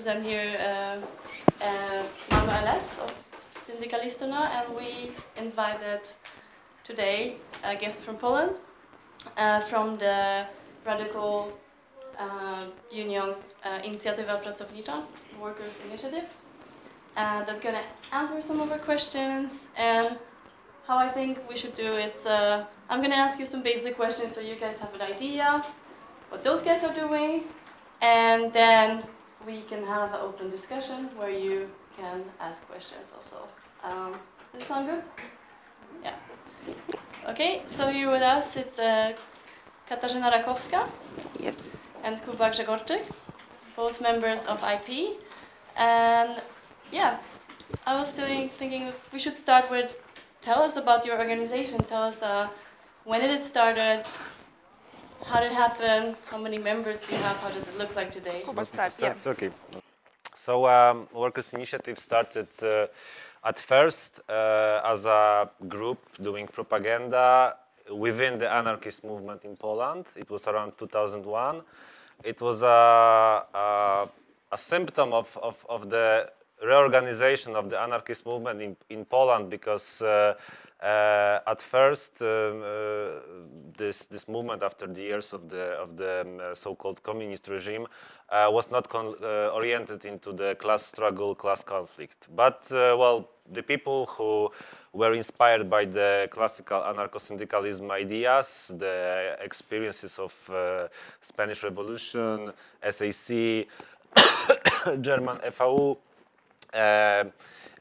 represent here uh, uh, Malmö LS of Syndikalisterna, and we invited today a guest from Poland, uh, from the radical uh, union uh, Inicjatywa Pracownicza, Workers Initiative, uh, that's going to answer some of our questions and how I think we should do it. Uh, I'm going to ask you some basic questions so you guys have an idea what those guys are doing, and then we can have an open discussion where you can ask questions also. Um, does it sound good? Yeah. Okay, so here with us it's uh, Katarzyna Rakowska Yes. and Kuba Grzegorczyk, both members of IP. And yeah, I was still thinking we should start with tell us about your organization. Tell us uh, when did it started, how did it happen, how many members do you have, how does it look like today? Kuba start, yeah. Okay. So um, Workers Initiative started uh, at first uh, as a group doing propaganda within the anarchist movement in Poland. It was around 2001. It was a, a, a symptom of, of, of the reorganization of the anarchist movement in, in Poland because uh, uh, at first um, uh, this, this movement after the years of the, of the um, uh, so-called communist regime uh, was not uh, oriented into the class struggle, class conflict. But, uh, well, the people who were inspired by the classical anarcho-syndicalism ideas, the experiences of Spanish Revolution, SAC, German FAU,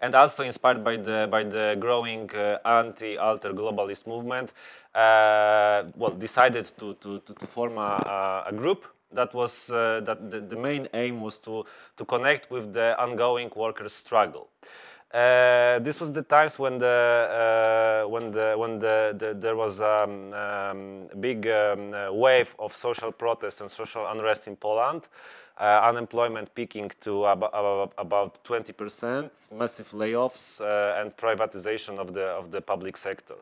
and also inspired by the by the growing uh, anti-alter globalist movement, uh, well, decided to to to, to form a, a group that was uh, that the, the main aim was to to connect with the ongoing workers' struggle. Uh, this was the times when the uh, when the when the, the there was a um, um, big um, wave of social protest and social unrest in Poland. Uh, unemployment peaking to ab- ab- about 20%, massive layoffs, uh, and privatization of the of the public sector.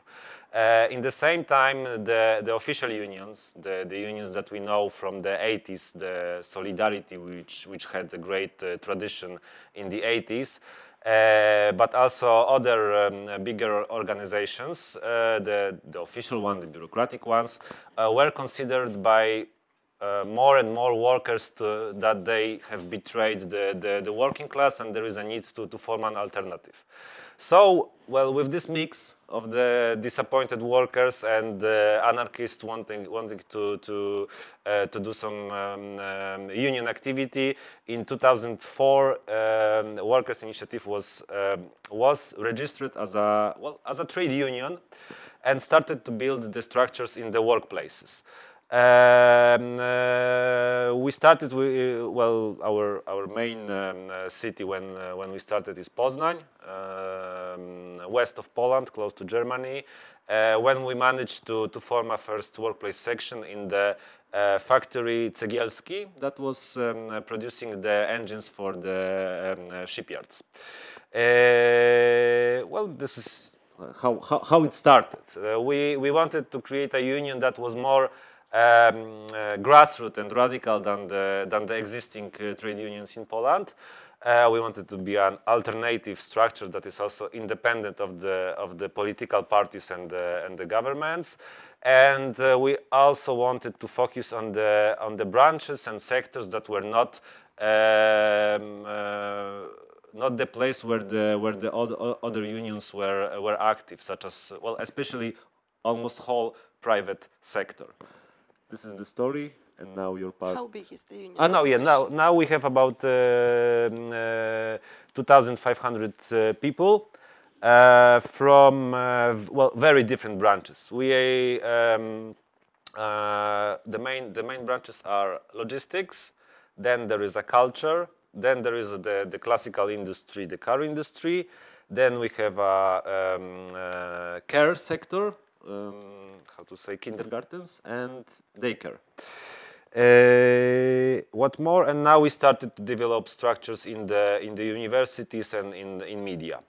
Uh, in the same time, the, the official unions, the, the unions that we know from the 80s, the Solidarity, which, which had a great uh, tradition in the 80s, uh, but also other um, bigger organizations, uh, the, the official ones, the bureaucratic ones, uh, were considered by uh, more and more workers to, that they have betrayed the, the, the working class and there is a need to, to form an alternative. So, well, with this mix of the disappointed workers and the anarchists wanting, wanting to, to, uh, to do some um, um, union activity, in 2004, um, Workers' Initiative was, um, was registered as a, well, as a trade union and started to build the structures in the workplaces. Um, uh, we started with, well, our, our main um, uh, city when, uh, when we started is Poznań, um, west of Poland, close to Germany. Uh, when we managed to, to form a first workplace section in the uh, factory Cegielski that was um, uh, producing the engines for the um, uh, shipyards. Uh, well, this is how, how, how it started. Uh, we, we wanted to create a union that was more um, uh, grassroots and radical than the, than the existing uh, trade unions in Poland. Uh, we wanted to be an alternative structure that is also independent of the, of the political parties and the, and the governments. And uh, we also wanted to focus on the, on the branches and sectors that were not um, uh, not the place where the where the other, other unions were were active, such as well, especially almost whole private sector. This is the story, and now your part. How big is the union? Ah, no, yeah, now now we have about uh, mm, uh, 2,500 uh, people uh, from uh, well very different branches. We um, uh, the main the main branches are logistics, then there is a culture, then there is the the classical industry, the car industry, then we have a um, uh, care sector, um, how to say kindergartens and daycare. Uh, what more? And now we started to develop structures in the in the universities and in in media.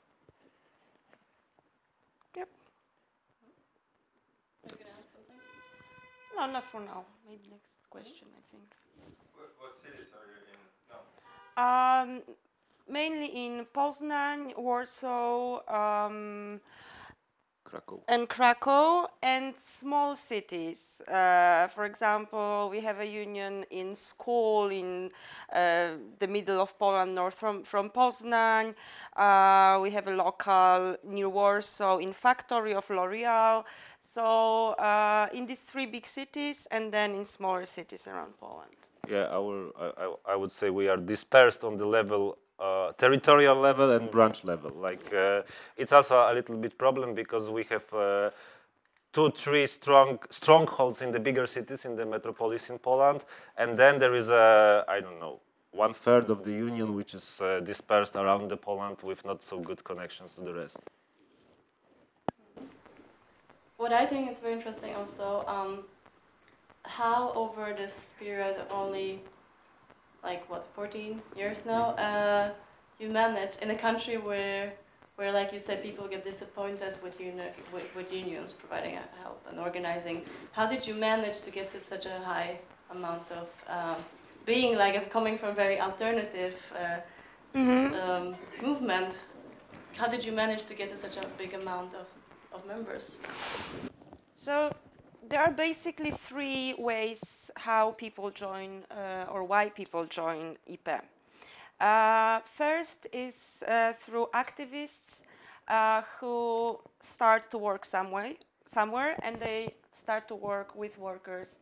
Yep. No, not for now. Maybe next question, I think. What, what cities are you in now? Um, mainly in Poznań, Warsaw, um, Krakow. and Krakow, and small cities. Uh, for example, we have a union in Skol, in uh, the middle of Poland, north from, from Poznań. Uh, we have a local near Warsaw in factory of L'Oreal. So uh, in these three big cities, and then in smaller cities around Poland. Yeah, our, I, I- I would say we are dispersed on the level, uh, territorial level and branch level. Like uh, it's also a little bit problem because we have uh, two, three strong strongholds in the bigger cities in the metropolis in Poland, and then there is a I don't know one third of the union which is uh, dispersed around the Poland with not so good connections to the rest. What I think is very interesting also, um, how over this period of only like what 14 years now, uh, you manage in a country where, where like you said, people get disappointed with, uni- with, with unions providing help and organizing. How did you manage to get to such a high amount of um, being like coming from very alternative uh, um, movement? How did you manage to get to such a big amount of, of members? So there are basically three ways how people join uh, or why people join IPE. Uh, first is uh, through activists uh, who start to work somewhere, somewhere, and they start to work with workers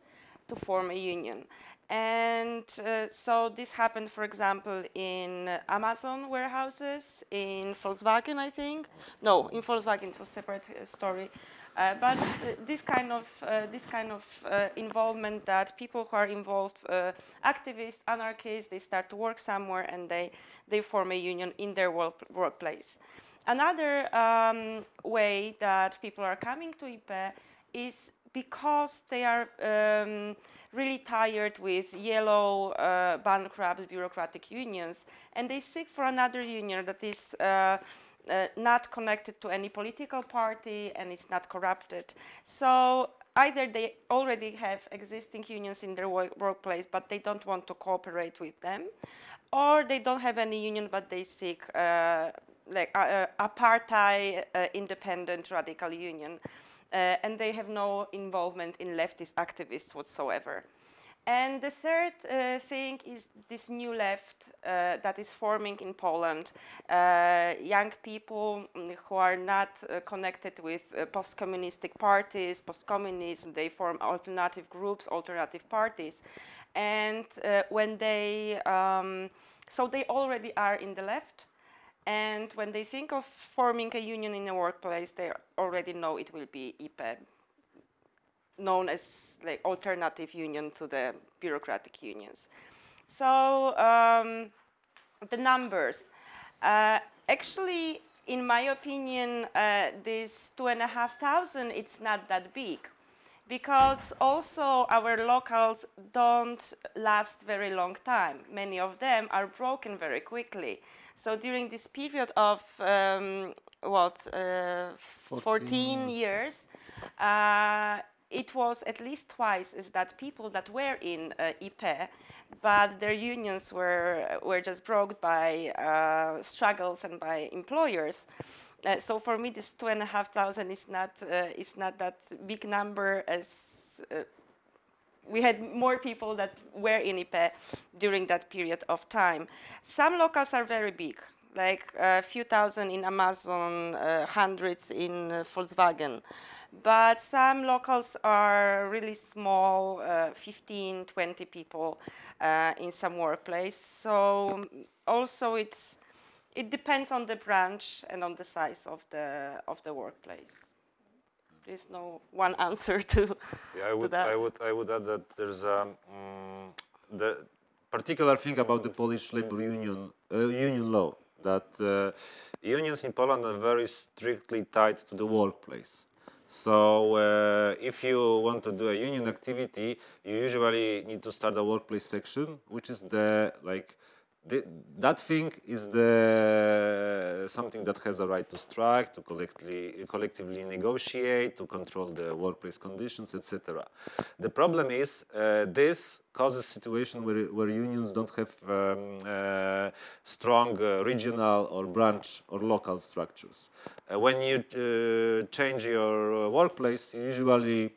to form a union. And uh, so this happened, for example, in Amazon warehouses, in Volkswagen, I think. No, in Volkswagen it was a separate uh, story. Uh, but uh, this kind of uh, this kind of uh, involvement that people who are involved, uh, activists, anarchists, they start to work somewhere and they they form a union in their work, workplace. Another um, way that people are coming to IPE is because they are um, really tired with yellow, uh, bankrupt bureaucratic unions, and they seek for another union that is uh, not connected to any political party and is not corrupted. So either they already have existing unions in their wo- workplace, but they don't want to cooperate with them, or they don't have any union, but they seek uh, like a, a apartheid, uh, independent radical union, uh, and they have no involvement in leftist activists whatsoever. And the third uh, thing is this new left uh, that is forming in Poland. Uh, young people mm, who are not uh, connected with uh, post communistic parties, post communism, they form alternative groups, alternative parties. And uh, when they, um, so they already are in the left. And when they think of forming a union in a workplace, they already know it will be IPE, known as like alternative union to the bureaucratic unions. So um, the numbers, uh, actually, in my opinion, uh, this two and a half thousand, it's not that big, because also our locals don't last very long time. Many of them are broken very quickly. So during this period of um, what uh, 14 years, uh, it was at least twice as that people that were in uh, IPE, but their unions were were just broke by uh, struggles and by employers. Uh, so for me, this two and a half thousand is not uh, is not that big number as. Uh, we had more people that were in IPE during that period of time. Some locals are very big, like a few thousand in Amazon, uh, hundreds in uh, Volkswagen. But some locals are really small, uh, 15, 20 people uh, in some workplace. So um, also it's it depends on the branch and on the size of the of the workplace. There's no one answer to Yeah, I would, that. I would, I would add that there's a mm, the particular thing about the Polish labor union uh, union law that uh, unions in Poland are very strictly tied to the workplace. So uh, if you want to do a union activity, you usually need to start a workplace section, which is the like the, that thing is the something that has a right to strike, to collectively, collectively negotiate, to control the workplace conditions, etc. The problem is uh, this causes situation where, where unions don't have um, uh, strong uh, regional or branch or local structures. Uh, when you uh, change your uh, workplace, you usually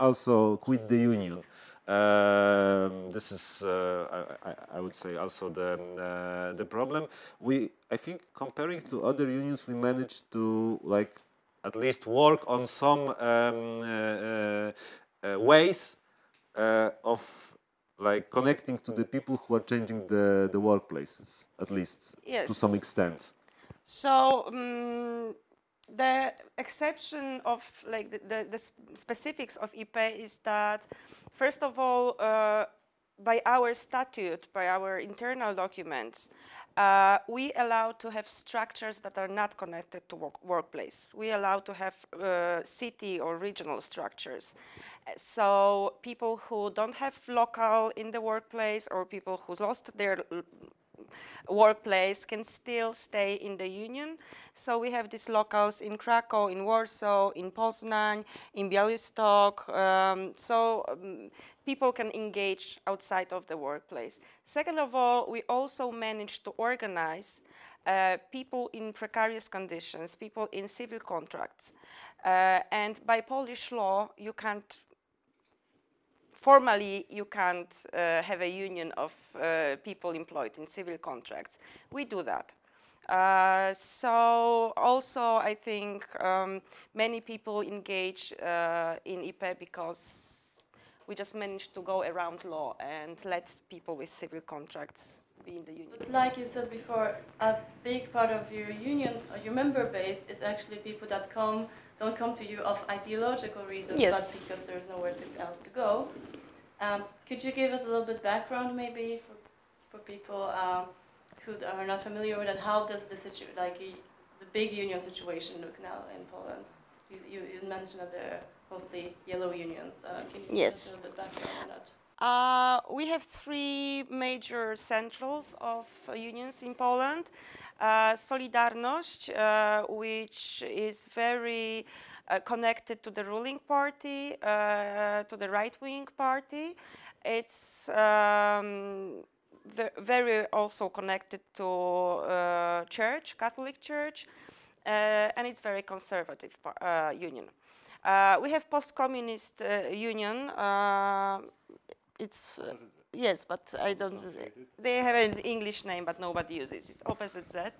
also quit the union. Um, this is, uh, I, I- would say, also the uh, the problem. We, I think, comparing to other unions, we managed to like at least work on some um, uh, uh, uh, ways uh, of like connecting to the people who are changing the the workplaces, at least to some Yes. extent. So um, the exception of like the, the, the specifics of IP is that, first of all, uh, by our statute, by our internal documents, uh, we allow to have structures that are not connected to work- workplace. We allow to have uh, city or regional structures. So people who don't have local in the workplace or people who lost their workplace can still stay in the union. So we have these locals in Krakow, in Warsaw, in Poznań, in Białystok. Um, so um, people can engage outside of the workplace. Second of all, we also managed to organize uh, people in precarious conditions, people in civil contracts. Uh, and by Polish law, you can't formally you can't uh, have a union of uh, people employed in civil contracts. We do that. Uh, so also I think um, many people engage uh, in IPE because we just managed to go around law and let people with civil contracts be in the union. But like you said before, a big part of your union, your member base, is actually people that come, don't come to you of ideological reasons, Yes. but because there's nowhere to, else to go. Um, could you give us a little bit background, maybe, for, for people um, who are not familiar with it? How does the situ- like the big union situation look now in Poland? You, you, you mentioned that there are mostly yellow unions. Uh, can you give Yes. us a little bit background on that? Uh, we have three major centrals of uh, unions in Poland. Uh, Solidarność, uh, which is very uh, connected to the ruling party, to the right-wing party. It's um, ve- very also connected to church, Catholic Church, and it's very conservative union. Uh, we have post-communist uh, union. Uh, it's yes, but I don't. They have an English name, but nobody uses it. It's opposite that.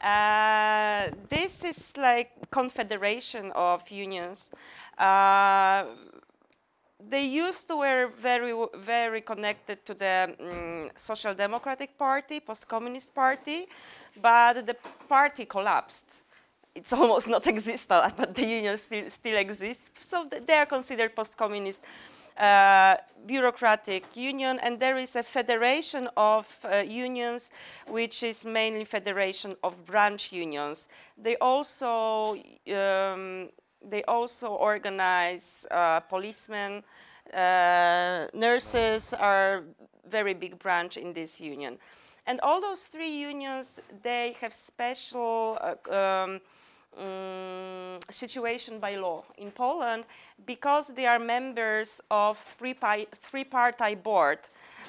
Uh, this is like confederation of unions. Uh, they used to were very very connected to the mm, Social Democratic Party, Post-Communist Party, but the party collapsed. It's almost not existent, but the union still, still exists. So th- they are considered post-communist bureaucratic union, and there is a federation of uh, unions, which is mainly federation of branch unions. They also um, they also organize uh, policemen, uh, nurses are very big branch in this union, and all those three unions they have special. Uh, um, um, situation by law in Poland because they are members of three pi- three board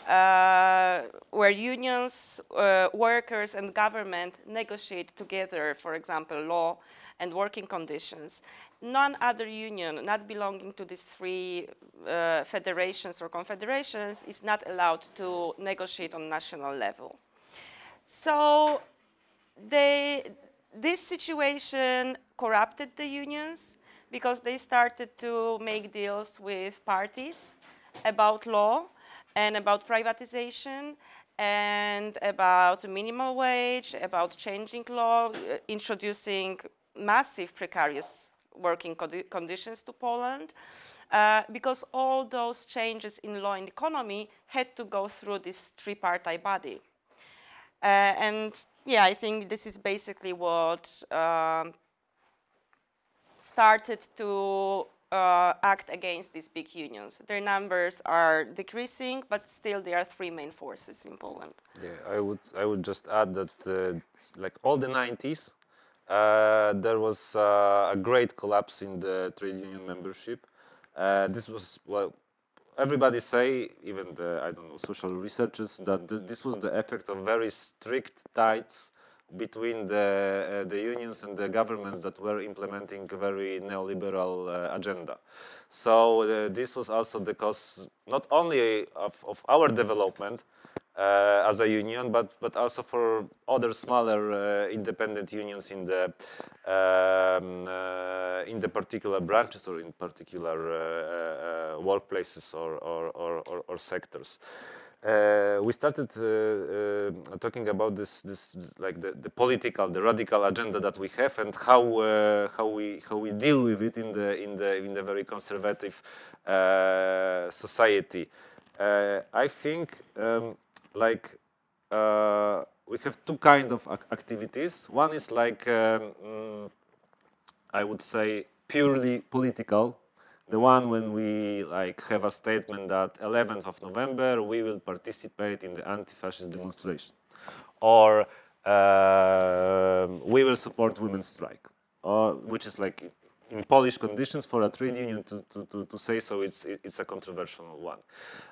uh, where unions, uh, workers, and government negotiate together, for example, law and working conditions. None other union not belonging to these three uh, federations or confederations is not allowed to negotiate on national level. So they, this situation corrupted the unions because they started to make deals with parties about law and about privatization and about minimum wage, about changing law, introducing massive precarious working condi- conditions to Poland. Uh, because all those changes in law and economy had to go through this three-party body. Uh, and yeah, I think this is basically what um, started to uh, act against these big unions. Their numbers are decreasing, but still there are three main forces in Poland. Yeah, I would I would just add that uh, like all the 90s, uh, there was uh, a great collapse in the trade union membership. Uh, this was well, everybody say, even the I don't know social researchers, that th- this was the effect of very strict ties between the uh, the unions and the governments that were implementing a very neoliberal uh, agenda. So uh, this was also the cause not only of, of our development as a union, but but also for other smaller uh, independent unions in the um, uh, in the particular branches or in particular uh, uh, workplaces or or, or, or, or sectors. Uh, we started uh, uh, talking about this, this like the, the political, the radical agenda that we have, and how uh, how we how we deal with it in the in the in the very conservative uh, society. Uh, I think um, like uh, we have two kind of ac- activities. One is like um, I would say purely political. The one when we like have a statement that 11th of November we will participate in the anti-fascist demonstration, or um we will support women's strike, or which is like in Polish conditions for a trade union to, to, to, to say so, it's, it's a controversial one.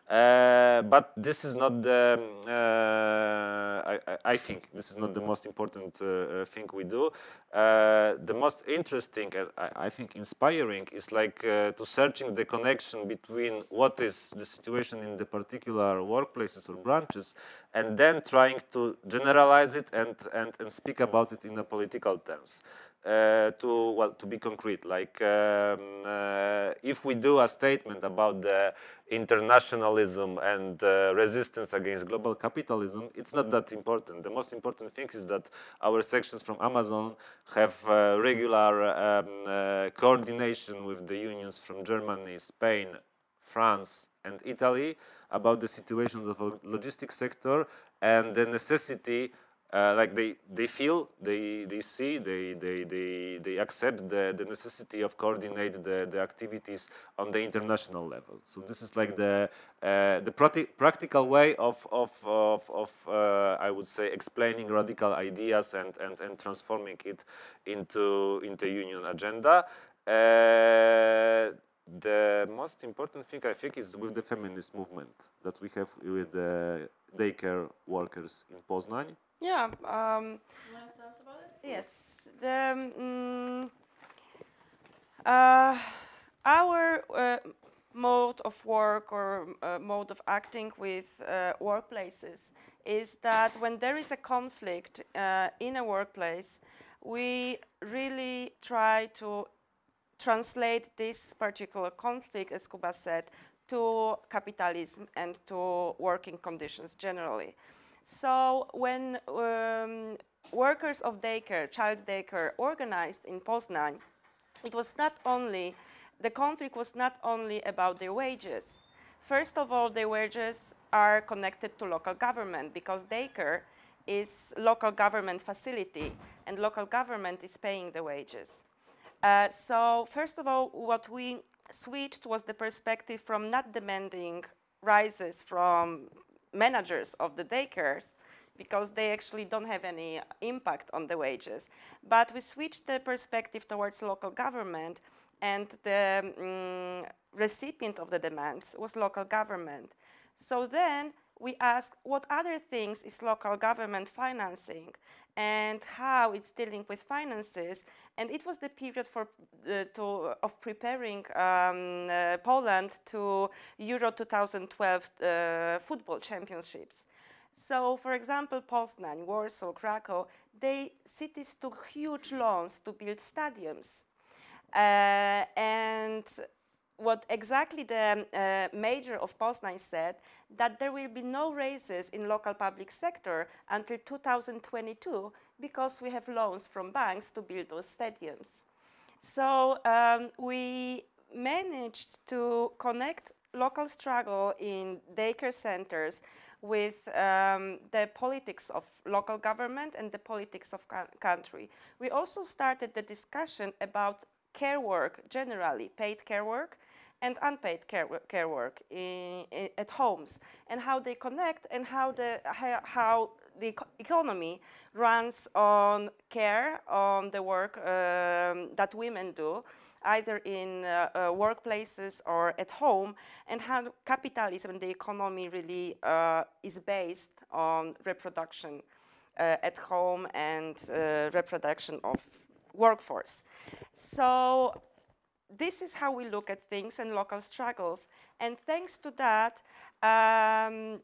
Uh, but this is not the, uh, I, I- think, this is not the most important uh, uh, thing we do. Uh, the most interesting and I, I think inspiring is like uh, to searching the connection between what is the situation in the particular workplaces or branches and then trying to generalize it and, and, and speak about it in a political terms uh, to well to be concrete like um, uh, if we do a statement about the internationalism and uh, resistance against global capitalism it's not that important. The most important thing is that our sections from amazon have uh, regular um, uh, coordination with the unions from germany spain france and italy about the situation of the logistics sector and the necessity uh, like they, they feel, they, they see, they, they, they, they accept the, the necessity of coordinate the, the activities on the international level. So this is like the, uh, the practi- practical way of, of, of, of uh, I would say, explaining radical ideas and, and, and transforming it into, into union agenda. Uh, the most important thing I think is with the feminist movement that we have with the daycare workers in Poznań. Yeah. Um, You want to tell us about it? Yes, the mm, uh, our uh, mode of work or uh, mode of acting with uh, workplaces is that when there is a conflict uh, in a workplace, we really try to translate this particular conflict, as Kuba said, to capitalism and to working conditions generally. So when um, workers of daycare, child daycare, organized in Poznan, it was not only the conflict was not only about their wages. First of all, their wages are connected to local government because daycare is local government facility and local government is paying the wages. Uh, so first of all, what we switched was the perspective from not demanding rises from managers of the daycares because they actually don't have any impact on the wages. But we switched the perspective towards local government and the mm, recipient of the demands was local government. So then we asked what other things is local government financing and how it's dealing with finances. And it was the period for, uh, to, of preparing um, uh, Poland to Euro 2012 uh, football championships. So, for example, Poznań, Warsaw, Krakow, they cities took huge loans to build stadiums. Uh, and what exactly the uh, mayor of Poznań said that there will be no raises in local public sector until 2022 because we have loans from banks to build those stadiums. So um, we managed to connect local struggle in daycare centers with um, the politics of local government and the politics of coun- country. We also started the discussion about care work generally, paid care work, and unpaid care, care work in, i- at homes, and how they connect, and how the how the eco- economy runs on care, on the work um, that women do, either in uh, uh, workplaces or at home, and how capitalism, the economy, really uh, is based on reproduction uh, at home and uh, reproduction of workforce. So this is how we look at things and local struggles. And thanks to that, um,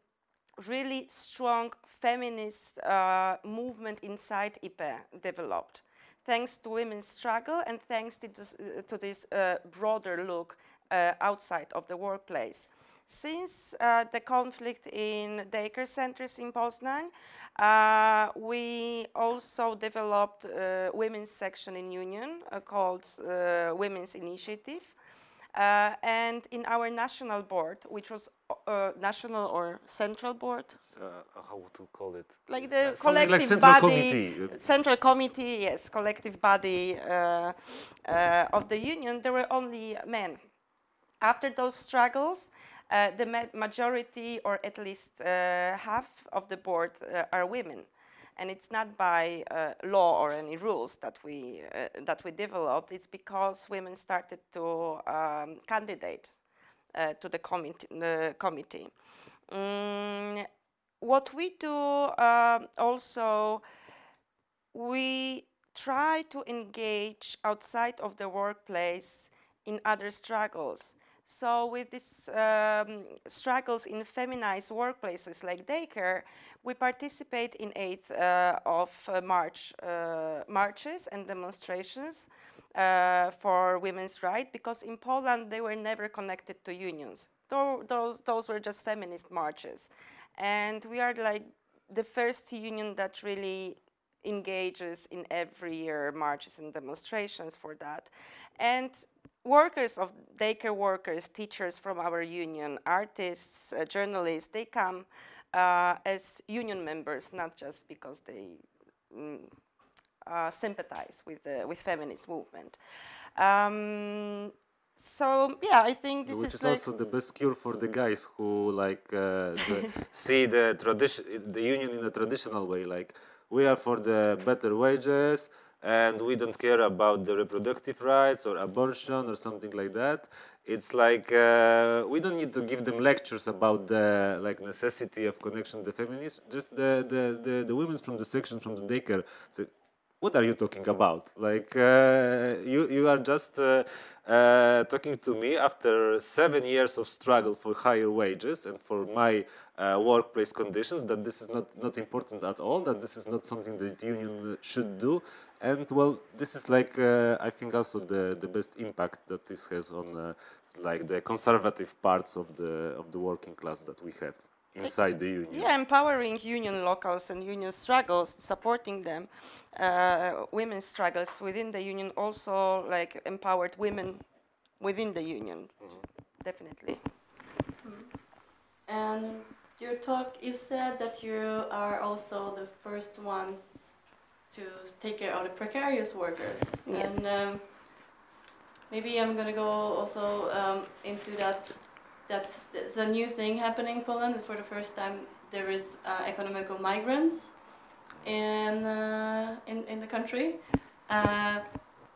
really strong feminist uh, movement inside IPE developed. Thanks to women's struggle and thanks to this, uh, to this uh, broader look uh, outside of the workplace. Since uh, the conflict in daycare centers in Poznan, uh, we also developed a women's section in Union called Women's Initiative. Uh, and in our national board, which was uh, national or central board, Uh, how to call it? like the Uh, collective like central body, committee. uh, central committee, yes, collective body uh, uh, of the union, there were only men. After those struggles, uh, the ma- majority, or at least uh, half of the board, uh, are women, and it's not by uh, law or any rules that we uh, that we developed. It's because women started to um, candidate uh, to the committee. Mm, what we do um, also, we try to engage outside of the workplace in other struggles. So with these um, struggles in feminized workplaces like daycare, we participate in eight uh, of uh, March uh, marches and demonstrations uh, for women's rights because in Poland they were never connected to unions. Those, those were just feminist marches. And we are like the first union that really engages in every year marches and demonstrations for that. And workers of daycare workers, teachers from our union, artists, uh, journalists, they come uh, as union members, not just because they mm, uh, sympathize with the with feminist movement. Um, so yeah, I think this Which is is like also the best cure for the guys who like uh, the, see the tradition, the union in a traditional way. Like we are for the better wages, and we don't care about the reproductive rights or abortion or something like that. It's like uh, we don't need to give them lectures about the like necessity of connection to feminism. Just the the the, the women from the section from the daycare. say, what are you talking about? Like uh, you, you are just uh, uh, talking to me after seven years of struggle for higher wages and for my uh, workplace conditions. That this is not not important at all. That this is not something that the union should do. And well, this is like uh, I think also the the best impact that this has on uh, like the conservative parts of the of the working class that we have inside the union. Yeah, empowering union locals and union struggles, supporting them, uh, women's struggles within the union also like empowered women within the union, definitely. And your talk, you said that you are also the first ones to take care of the precarious workers. Yes. And um, maybe I'm gonna go also um, into that. That it's a new thing happening in Poland. For the first time, there is uh, economical migrants in, uh, in in the country, uh,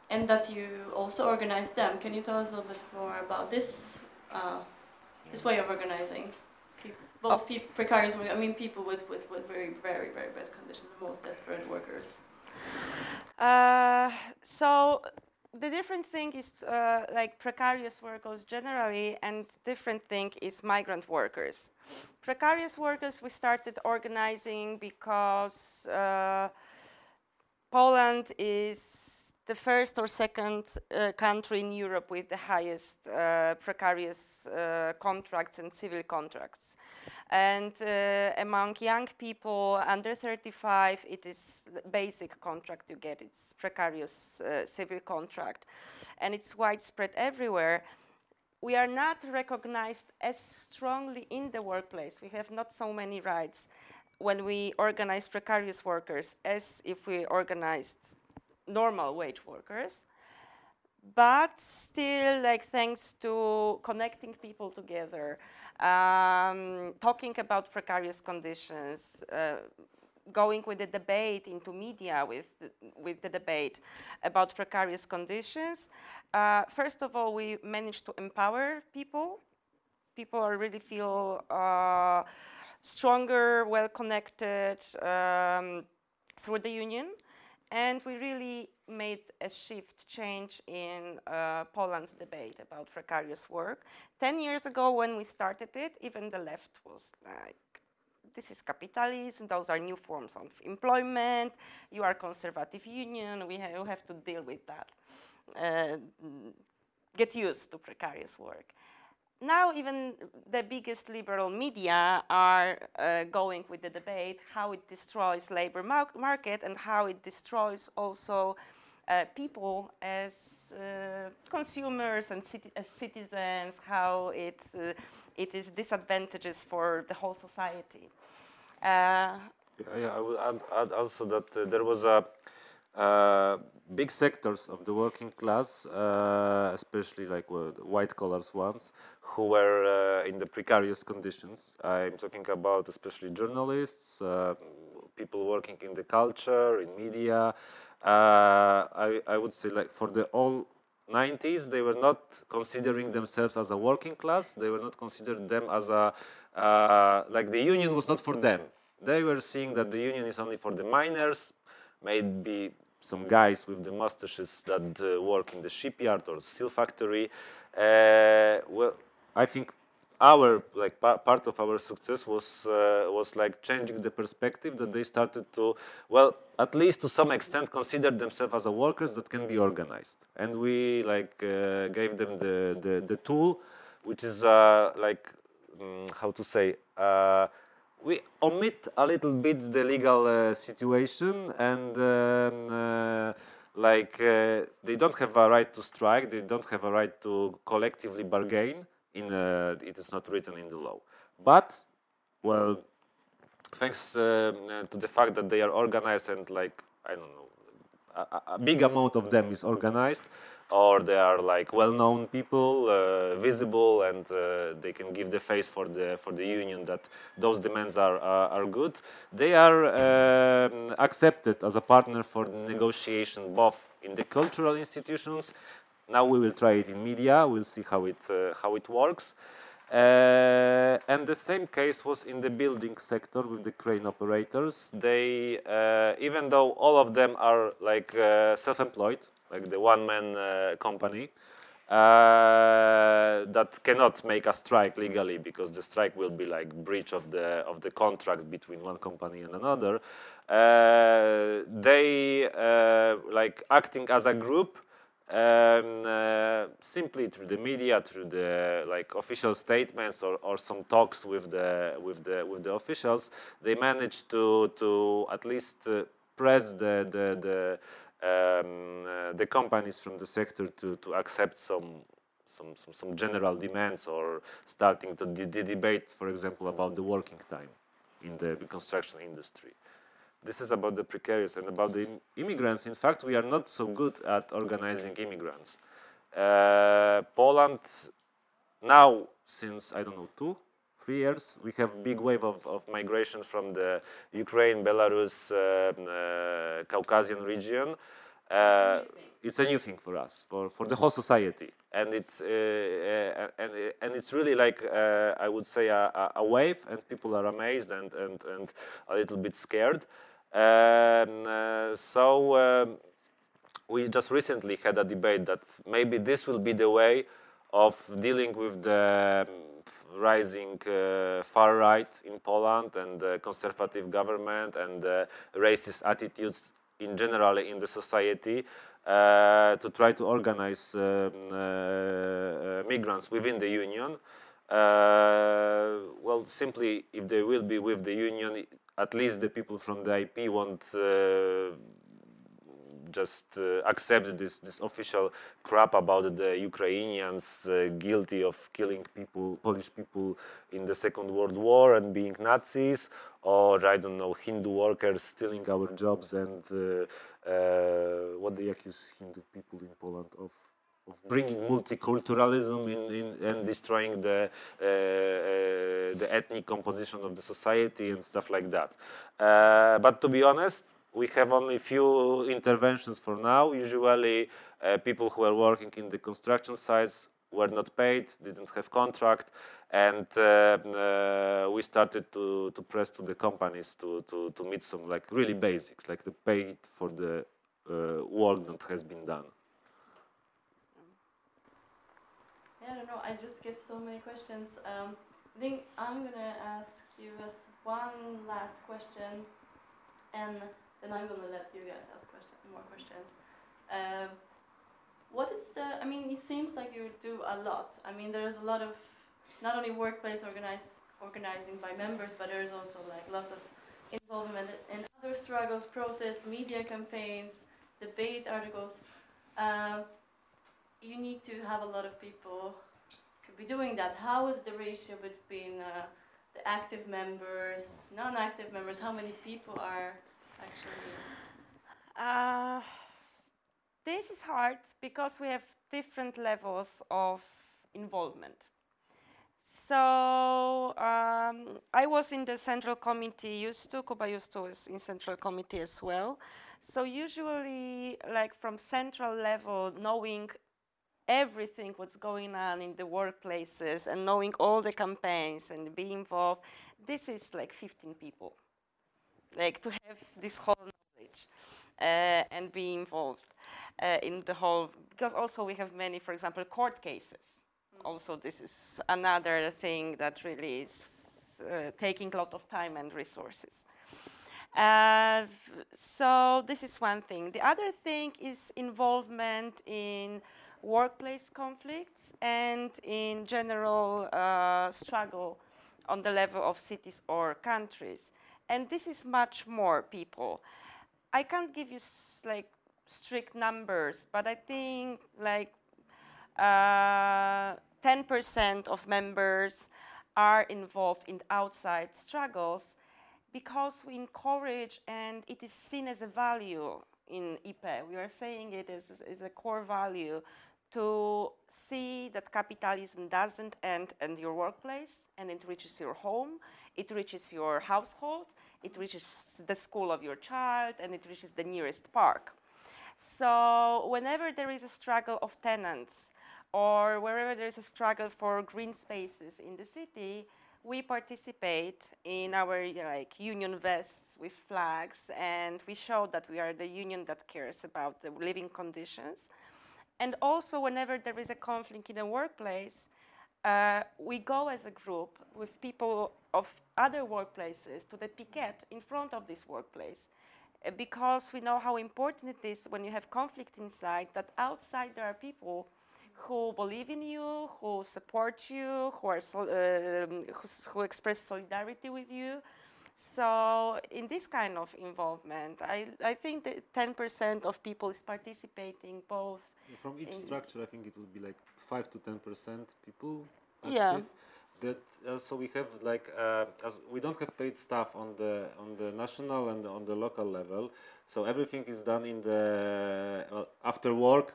and that you also organize them. Can you tell us a little bit more about this? Uh, this way of organizing both precarious work- I mean people with, with, with very very very bad conditions the most desperate workers Uh, so the different thing is uh, like precarious workers generally, and different thing is migrant workers. Precarious workers we started organizing because uh, Poland is the first or second uh, country in Europe with the highest uh, precarious uh, contracts and civil contracts. And uh, among young people under 35, it is basic contract you get. It's precarious uh, civil contract, and it's widespread everywhere. We are not recognized as strongly in the workplace. We have not so many rights when we organize precarious workers as if we organized normal wage workers. but still, like thanks to connecting people together, um, talking about precarious conditions, uh, going with the debate into media with the, with the debate about precarious conditions. Uh, first of all, we managed to empower people. People are really feel uh, stronger, well connected um, through the union. And we really made a shift, change in uh, Poland's debate about precarious work. Ten years ago, when we started it, even the left was like, this is capitalism, those are new forms of employment, you are conservative union, we ha have to deal with that. Uh, get used to precarious work now even the biggest liberal media are uh, going with the debate how it destroys labor mar market and how it destroys also uh, people as uh, consumers and citi as citizens, how it's, uh, it is disadvantages for the whole society. Yeah, yeah, I would add, add also that uh, there was a uh, big sectors of the working class, uh, especially like uh, white collars ones, who were uh, in the precarious conditions. I'm talking about especially journalists, uh, people working in the culture, in media. Uh, I, I would say like for the all 90s, they were not considering themselves as a working class. They were not considering them as a, like the union was not for them. They were seeing that the union is only for the miners, maybe some guys with the mustaches that uh, work in the shipyard or steel factory. Uh, well, I think our like pa part of our success was uh, was like changing the perspective that they started to well at least to some extent consider themselves as a workers that can be organized and we like uh, gave them the, the the tool which is uh, like um, how to say uh, we omit a little bit the legal uh, situation and um, uh, like they don't have a right to strike, they don't have a right to collectively bargain. In uh, it is not written in the law, but well, thanks uh, to the fact that they are organized and like I don't know, a, a big amount of them is organized or they are like well-known people, uh, visible, and uh, they can give the face for the for the union that those demands are are, are good. They are um, accepted as a partner for the negotiation, both in the cultural institutions. Now we will try it in media. We'll see how it uh, how it works. Uh, and the same case was in the building sector with the crane operators. They, uh, even though all of them are like uh, self-employed, like the one-man uh, company, uh, that cannot make a strike legally because the strike will be like breach of the of the contract between one company and another. They like acting as a group um, uh, simply through the media, through the like official statements or, or some talks with the with the with the officials, they managed to to at least uh, press the the the um, uh, the companies from the sector to, to accept some, some, some, some general demands or starting to the debate, for example, about the working time in the construction industry. This is about the precarious and about the immigrants. In fact, we are not so good at organizing immigrants. Uh, Poland now, since I don't know two, three years, we have a big wave of, of migration from the Ukraine, Belarus, uh, uh, Caucasian region. Uh, it's a new thing for us, for, for the whole society, and it's uh, uh, and and it's really like uh, I would say a, a, wave, and people are amazed and and and a little bit scared. Um, so um, we just recently had a debate that maybe this will be the way of dealing with the um, rising uh, far right in Poland and the conservative government and the racist attitudes in general in the society. uh, Uh, to try to organize um, uh, migrants within the union. well, simply if they will be with the union, at least the people from the IP won't just uh, accept this, this official crap about the Ukrainians uh, guilty of killing people, Polish people in the Second World War and being Nazis, or I don't know, Hindu workers stealing our jobs and uh, what they accuse Hindu people in Poland of of bringing multiculturalism in, in and destroying the uh, uh, the ethnic composition of the society and stuff like that. Uh, but to be honest, we have only few interventions for now. Usually, uh, people who are working in the construction sites were not paid, didn't have contract, and uh, uh, we started to, to press to the companies to, to, to meet some like really basics, like the paid for the uh, work that has been done. I don't know. I just get so many questions. Um, I think I'm gonna ask you as one last question, and then I'm gonna let you guys ask question, more questions. Um, what is the? I mean, it seems like you do a lot. I mean, there's a lot of not only workplace organized organizing by members, but there's also like lots of involvement in other struggles, protests, media campaigns, debate articles. Um, you need to have a lot of people could be doing that. How is the ratio between uh, the active members, non-active members? How many people are actually? Uh, this is hard because we have different levels of involvement. So um, I was in the central committee used to, Kuba used to in central committee as well. So usually like from central level, knowing everything what's going on in the workplaces and knowing all the campaigns and be involved, this is like 15 people. Like to have this whole knowledge uh, and be involved uh, in the whole, because also we have many, for example, court cases. Also, this is another thing that really is uh, taking a lot of time and resources. Uh, so this is one thing. The other thing is involvement in workplace conflicts and in general uh, struggle on the level of cities or countries. And this is much more people. I can't give you like strict numbers, but I think like uh, 10% of members are involved in outside struggles because we encourage and it is seen as a value in IPE. We are saying it is, as a core value to see that capitalism doesn't end in your workplace and it reaches your home, it reaches your household, it reaches the school of your child, and it reaches the nearest park. So, whenever there is a struggle of tenants, or wherever there is a struggle for green spaces in the city, we participate in our you know, like union vests with flags, and we show that we are the union that cares about the living conditions. And also, whenever there is a conflict in a workplace, uh, we go as a group with people of other workplaces to the picket in front of this workplace uh, because we know how important it is when you have conflict inside that outside there are people who believe in you, who support you, who are sol- um, who, who express solidarity with you. So in this kind of involvement, I, I think that 10% of people is participating both. From each structure, I think it would be like five to ten percent people. Yeah. active. But also we have like uh, as we don't have paid staff on the on the national and on the local level, so everything is done in the well, after work.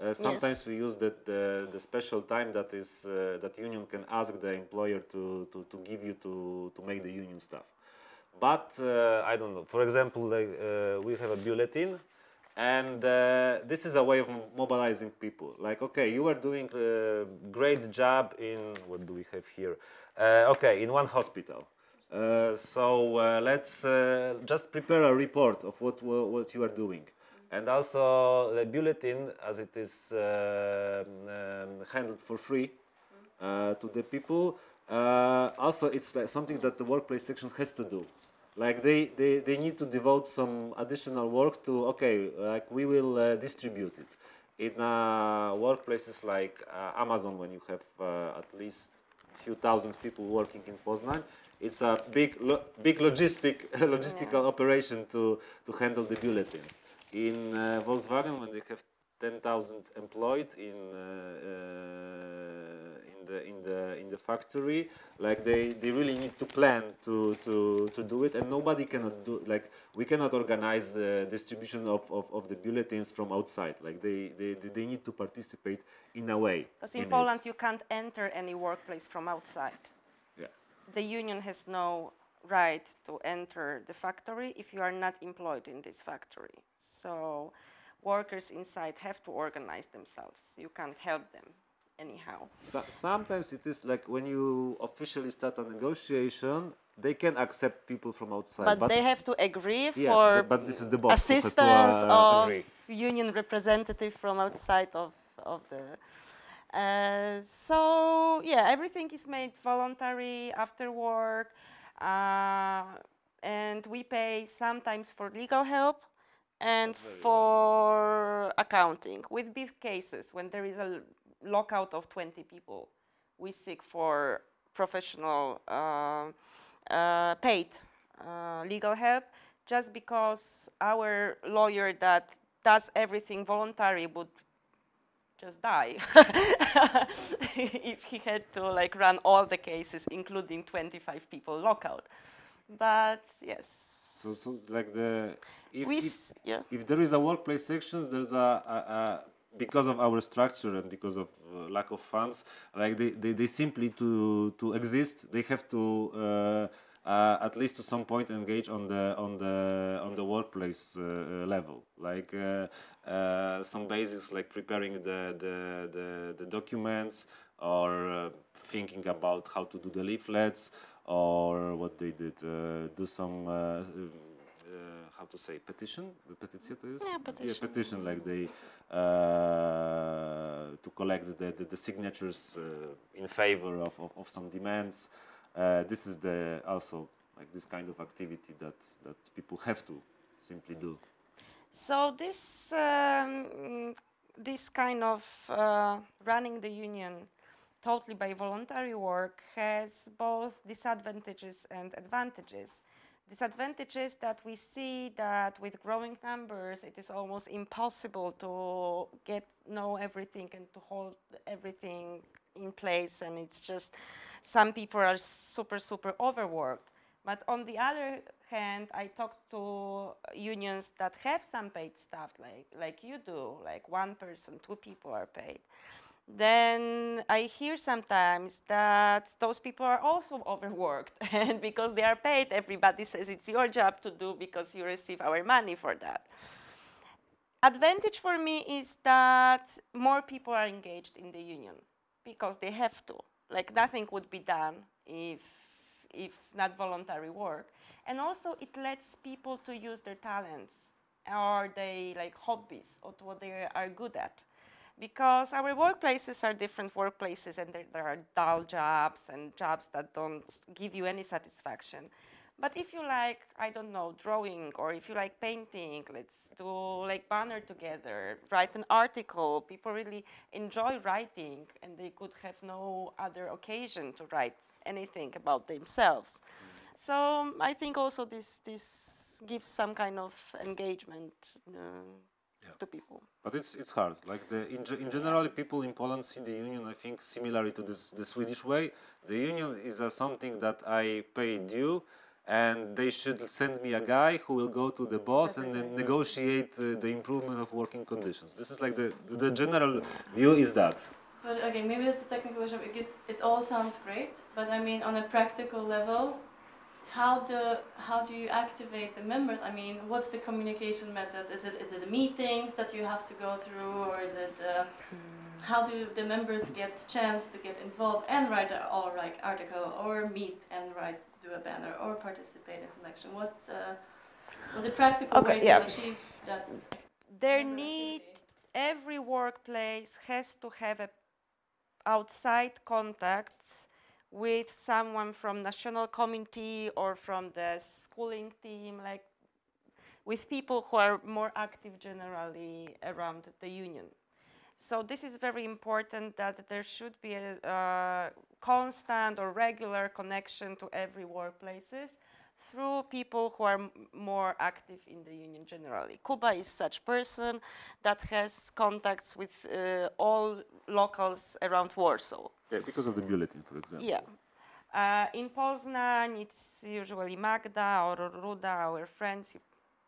Uh, sometimes Yes. we use the, the, the special time that is uh, that union can ask the employer to, to, to give you to, to make the union stuff. But uh, I don't know. For example, like, uh, we have a bulletin, and uh, this is a way of mobilizing people. Like, okay, you are doing a great job in what do we have here? Uh, okay, in one hospital. Uh, so uh, let's uh, just prepare a report of what what you are doing, and also the bulletin, as it is uh, um, handled for free to the people. Also, it's like something that the workplace section has to do. Like they, they, they need to devote some additional work to okay, like we will uh, distribute it in uh, workplaces like uh, Amazon when you have uh, at least a few thousand people working in Poznan. It's a big lo- big logistic logistical operation to, to handle the bulletins. In uh, Volkswagen when they have 10,000 employed in uh, uh, in the in the in the factory like they they really need to plan to to to do it and nobody cannot do like we cannot organize uh, distribution of, of, of the bulletins from outside like they, they they need to participate in a way Because in it. Poland, you can't enter any workplace from outside. yeah The union has no right to enter the factory if you are not employed in this factory. So, workers inside have to organize themselves. You can't help them anyhow. So, sometimes it is like when you officially start a negotiation they can accept people from outside But, they have to agree Yeah, for the- but this is the boss who has to, assistance uh, of agree. union representative from outside of, of the. Uh, so yeah, everything is made voluntary after work, uh, and we pay sometimes for legal help and for accounting. With big cases, when there is a l- lockout of 20 people, we seek for professional uh, uh, paid uh, legal help just because our lawyer that does everything voluntary would just die. If he had to like run all the cases including 25 people lockout. But yes. So, so like the if, if, yeah. if there is a workplace sections there's a, a, a because of our structure and because of uh, lack of funds like they, they, they simply to to exist they have to uh, uh, at least to some point engage on the on the on the workplace uh, uh, level. Like uh, some basics like preparing the the, the, the documents or thinking about how to do the leaflets or what they did do some how to say petition the petition to Yeah, petition. petition like they uh, to collect the, the, the signatures uh, in favor of, of, of some demands uh, this is the also like this kind of activity that that people have to simply do So this um, this kind of uh, running the union totally by voluntary work has both disadvantages and advantages. Disadvantages that we see that with growing numbers it is almost impossible to get know everything and to hold everything in place and it's just some people are super super overworked. But on the other hand, I talk to unions that have some paid staff, like like you do, like one person, two people are paid. Then I hear sometimes that those people are also overworked, and because they are paid, everybody says it's your job to do because you receive our money for that. Advantage for me is that more people are engaged in the union because they have to. Like nothing would be done if if not voluntary work. And also it lets people to use their talents or they like hobbies or what they are good at. Because our workplaces are different workplaces and there, there are dull jobs and jobs that don't give you any satisfaction. But if you like, I don't know, drawing or if you like painting, let's do like banner together, write an article. People really enjoy writing and they could have no other occasion to write anything about themselves. So um, I think also this this gives some kind of engagement uh, to people. but it's it's hard. Like the in, in general people in poland see the union i think similarly to this, the swedish way. The union is uh, something that i pay due and they should send me a guy who will go to the boss and then negotiate uh, the improvement of working conditions. This is like the the general view is that. But okay, maybe that's a technical question because it all sounds great, but I mean, on a practical level, how do how do you activate the members? I mean, what's the communication methods? Is it is it meetings that you have to go through, or is it uh, how do the members get chance to get involved and write a all right article, or meet and write do a banner, or participate in some action? What's uh, what's a practical Okay, way to achieve that? There need activity? every workplace has to have a outside contacts with someone from national committee or from the schooling team like with people who are more active generally around the union so this is very important that there should be a uh, constant or regular connection to every workplaces through people who are more active in the union generally. Kuba is such person that has contacts with uh, all locals around Warsaw. Yeah, because of the bulletin, for example. Yeah. Uh, in Poznan, it's usually Magda or Ruda, our friends you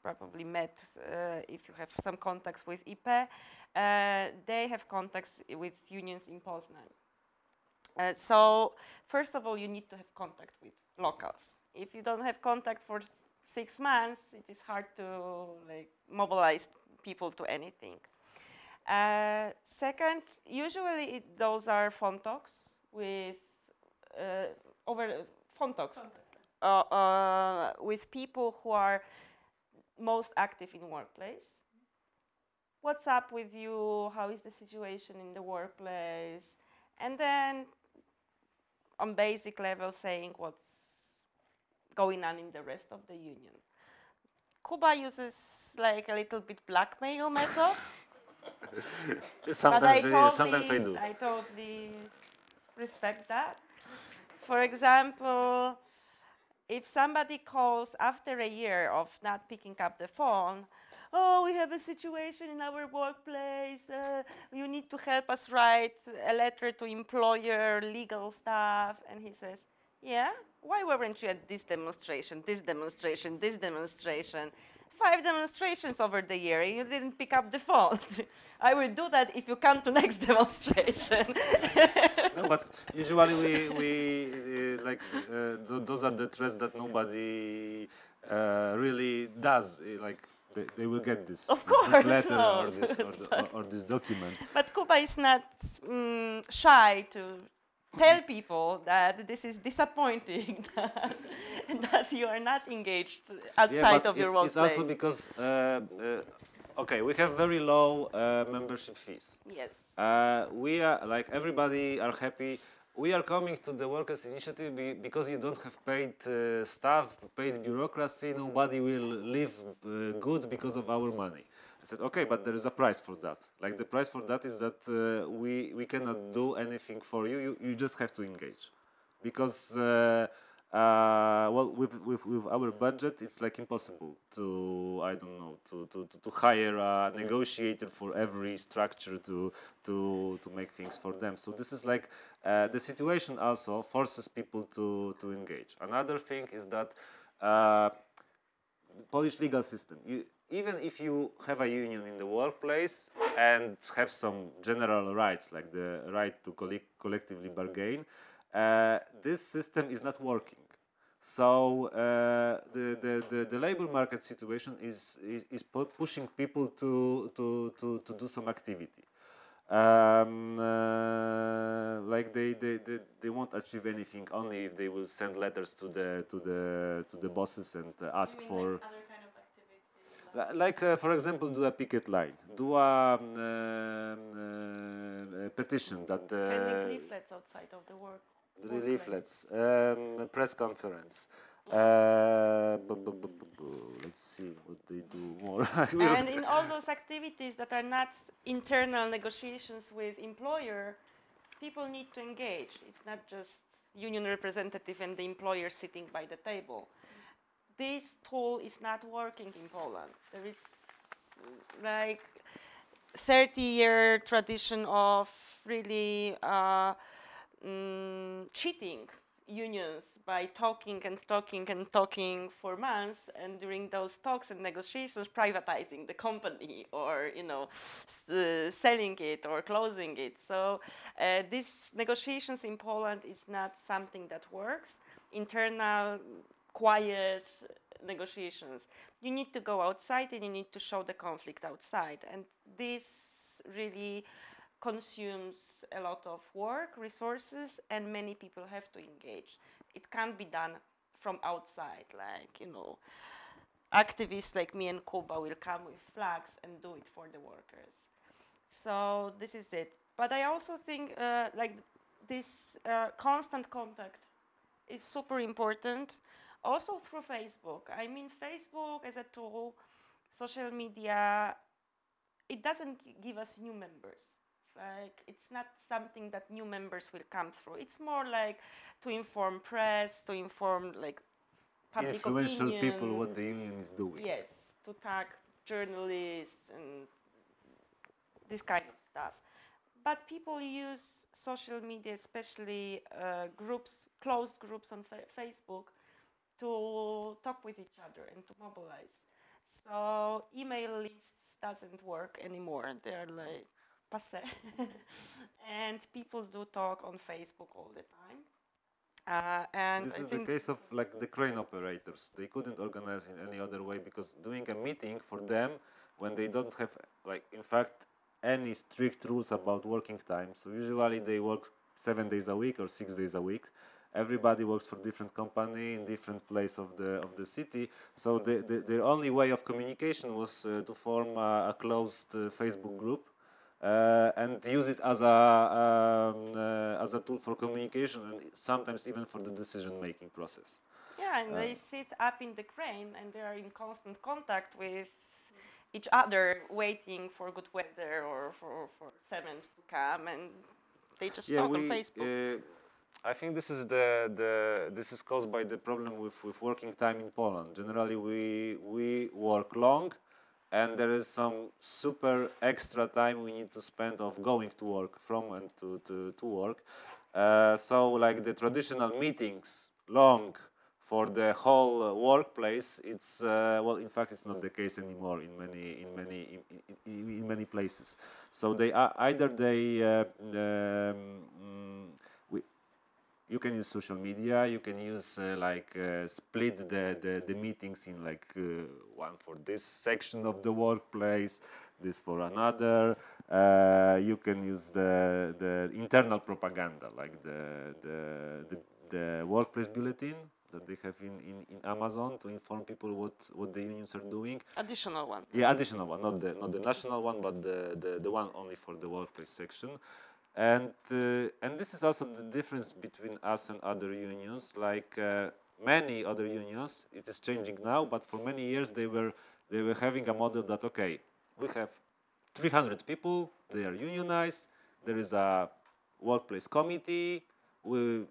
probably met uh, if you have some contacts with IP. Uh, they have contacts with unions in Poznan. Uh, so, first of all, you need to have contact with locals. If you don't have contact for six months, it is hard to like mobilize people to anything. Uh, second, usually it, those are phone talks with uh, over phone talks uh, uh, with people who are most active in workplace. What's up with you? How is the situation in the workplace? And then, on basic level, saying what's going on in the rest of the union. Kuba uses like a little bit blackmail method. but I Sometimes, I, totally, sometimes I do. I totally respect that. For example, if somebody calls after a year of not picking up the phone, oh, we have a situation in our workplace, uh, you need to help us write a letter to employer, legal stuff, and he says, yeah, why weren't you at this demonstration, this demonstration, this demonstration? Five demonstrations over the year, and you didn't pick up the phone. I will do that if you come to next demonstration. no, but usually we, we uh, like uh, th- those are the threats that nobody uh, really does. uh, Like they, they will get this, Of course, this letter no, or, this, or, the, or, or this document. But Kuba is not mm, shy to tell people that this is disappointing, that, that you are not engaged outside but of your workplace. it's also because uh, uh, okay, we have very low uh, membership fees. yes. Uh, we are like everybody are happy. We are coming to the workers' initiative be, because you don't have paid uh, staff, paid bureaucracy. Nobody will live uh, good because of our money. I said, okay, but there is a price for that. Like the price for that is that uh, we we cannot do anything for you. You, you just have to engage, because. Uh, uh, well, with, with, with our budget, it's like impossible to I don't know to, to, to, hire a negotiator for every structure to to to make things for them. So this is like uh, the situation also forces people to to engage. Another thing is that uh, Polish legal system. You, even if you have a union in the workplace and have some general rights, like the right to collect, collectively bargain, uh, this system is not working. So uh, the, the, the, the labor market situation is, is, is pu- pushing people to, to, to, to do some activity. Um, uh, like they, they, they, they won't achieve anything only if they will send letters to the, to the, to the bosses and uh, ask for like other kind of activity, like- uh, for example do a picket line do a um, uh, uh, petition that Handing the, leaflets outside of the work. the leaflets um, a press conference uh, bu- bu- bu- bu- bu- let's see what they do more and in all those activities that are not internal negotiations with employer, people need to engage. It's not just union representative and the employer sitting by the table. This tool is not working in Poland. There is like 30 year tradition of really uh, mm, cheating unions by talking and talking and talking for months and during those talks and negotiations privatizing the company or you know uh, selling it or closing it so uh, these negotiations in poland is not something that works internal quiet negotiations you need to go outside and you need to show the conflict outside and this really consumes a lot of work, resources, and many people have to engage. It can't be done from outside, like, you know, activists like me and Kuba will come with flags and do it for the workers. So this is it. But I also think uh, like this uh, constant contact is super important. Also through Facebook. I mean, Facebook as a tool, social media, it doesn't give us new members. Like it's not something that new members will come through. It's more like to inform press, to inform like public influential opinion. people what the union is doing Yes, to tag journalists and this kind of stuff. but people use social media, especially uh, groups, closed groups on fa- Facebook, to talk with each other and to mobilize. So email lists doesn't work anymore. They're like passe. and people do talk on Facebook all the time. Uh, and This I is the case of like the crane operators. They couldn't organize in any other way because doing a meeting for them when they don't have like in fact any strict rules about working time. So usually they work seven days a week or six days a week. Everybody works for different company in different place of the of the city. So the, the their only way of communication was uh, to form a, a closed uh, Facebook group uh, and use it as a um, uh, as a tool for communication and sometimes even for the decision making process. Yeah, and Uh, they sit up in the crane and they are in constant contact with each other, waiting for good weather or for, for cement to come, and they just talk on Facebook. I think this is the, the this is caused by the problem with, with working time in Poland. Generally, we we work long, and there is some super extra time we need to spend of going to work from and to to, to work. Uh, so like the traditional meetings, long for the whole uh, workplace, it's uh, well, in fact, it's not the case anymore in many in many in, in, in many places. So they are either they uh, um, you can use social media you can use uh, like uh, split the, the, the meetings in like uh, one for this section of the workplace this for another uh, you can use the, the internal propaganda like the, the, the, the workplace bulletin that they have in, in, in amazon to inform people what, what the unions are doing Additional one. yeah, additional one, not the not the national one, but the, the, the one only for the workplace section. And uh, and this is also the difference between us and other unions. Like uh, many other unions, it is changing now, but for many years they were they were having a model that okay, we have 300 people, they are unionized. There is a workplace committee. We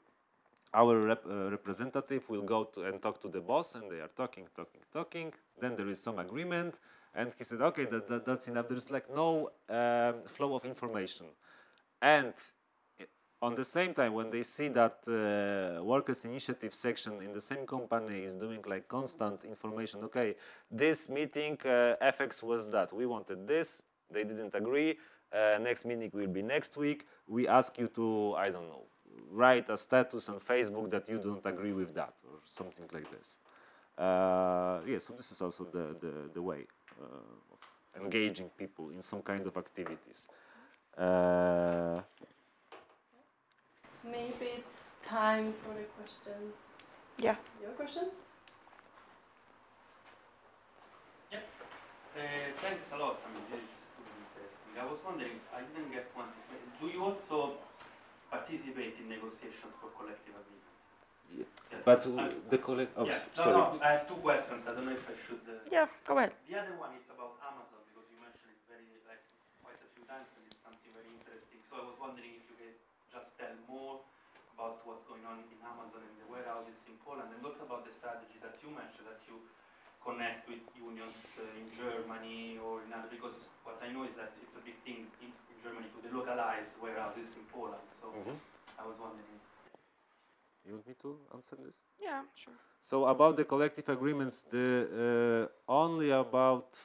our rep, uh, representative will go to and talk to the boss, and they are talking, talking, talking. Then there is some agreement, and he said, "Okay, that, that that's enough." There is like no um, flow of information, and on the same time, when they see that uh, workers' initiative section in the same company is doing like constant information, okay, this meeting uh, FX was that we wanted this, they didn't agree. Uh, next meeting will be next week. We ask you to, I don't know, write a status on Facebook that you don't agree with that or something like this. Uh, yeah, so this is also the, the, the way uh, of engaging people in some kind of activities. Uh, Maybe it's time for the questions. Yeah. Your questions? Uh, thanks a lot. I mean, this is super interesting. I was wondering, I didn't get one. Do you also participate in negotiations for collective agreements? Yeah, Yes. but I- the colleague, oh, yeah. No, sorry. no. I have two questions. I don't know if I should. Uh, Yeah, go ahead. The other one is about Amazon because you mentioned it very like quite a few times and it's something very interesting. So I was wondering if you could just tell more about what's going on in Amazon and the warehouses in Poland and also about the strategy that you mentioned that you connect with unions uh, in Germany or in other because what I know is that it's a big thing in, in Germany to delocalize warehouses in Poland. So Mhm. I was wondering. You want me to answer this? Yeah, sure. So about the collective agreements, the uh, only about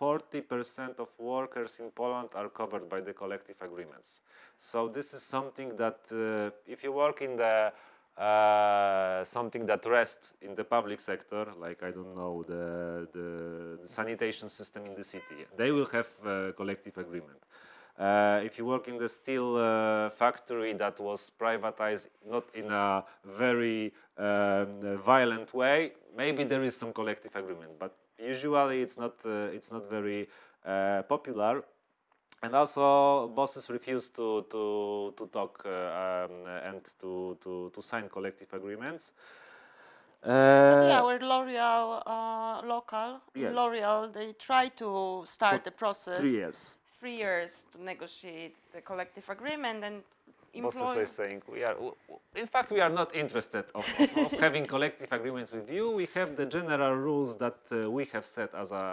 40% of workers in Poland are covered by the collective agreements. So this is something that uh, if you work in the uh, something that rests in the public sector, like I don't know the, the, the sanitation system in the city, they will have uh, collective agreement. Uh, if you work in the steel uh, factory that was privatized, not in a very um, violent way, maybe there is some collective agreement, but usually it's not uh, it's not very uh, popular. And also, bosses refuse to to to talk uh, um, and to, to to sign collective agreements. Uh, yeah, we're L'Oreal uh, local. Yeah. L'Oreal, they try to start For the process. three years. Three years to negotiate the collective agreement, and bosses employ- are saying we are. w- w- In fact, we are not interested of, of, of having collective agreement with you. We have the general rules that uh, we have set as a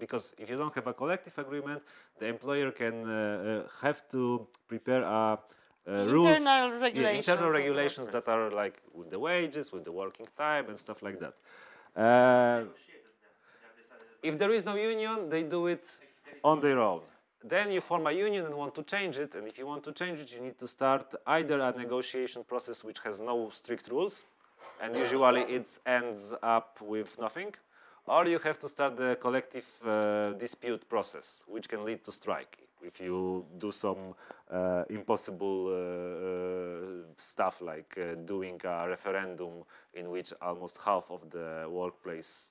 because if you don't have a collective agreement, the employer can uh, uh, have to prepare a. Uh, rules, Internal yeah, regulations internal regulations that are like with the wages, with the working time, and stuff like that. Uh, Negotiated them. They have decided if there is no union, they do it if there is on their own. Then you form a union and want to change it, and if you want to change it, you need to start either a negotiation process which has no strict rules, and usually it ends up with nothing, or you have to start the collective uh, dispute process, which can lead to strike if you do some uh, impossible uh, uh, stuff like uh, doing a referendum in which almost half of the workplace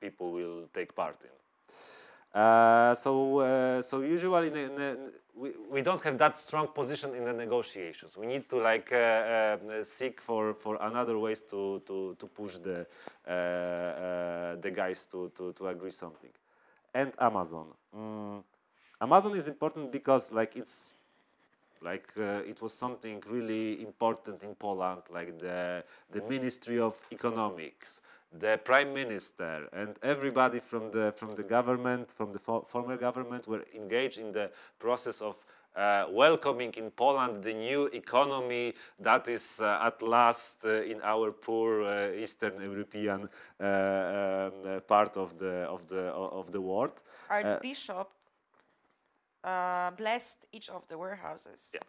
people will take part in. Uh, so, uh, so usually we, we don't have that strong position in the negotiations. We need to like uh, uh, seek for, for another ways to, to, to push the uh, uh, the guys to, to, to agree something. And Amazon. Mm, Amazon is important because like it's like it was something really important in Poland, like the the Ministry of Economics, the Prime Minister, and everybody from the from the government, from the fo- former government, were engaged in the process of. Uh, welcoming in Poland the new economy that is uh, at last uh, in our poor uh, Eastern European uh, um, part of the of the of the world. Archbishop uh, blessed each of the warehouses Yeah.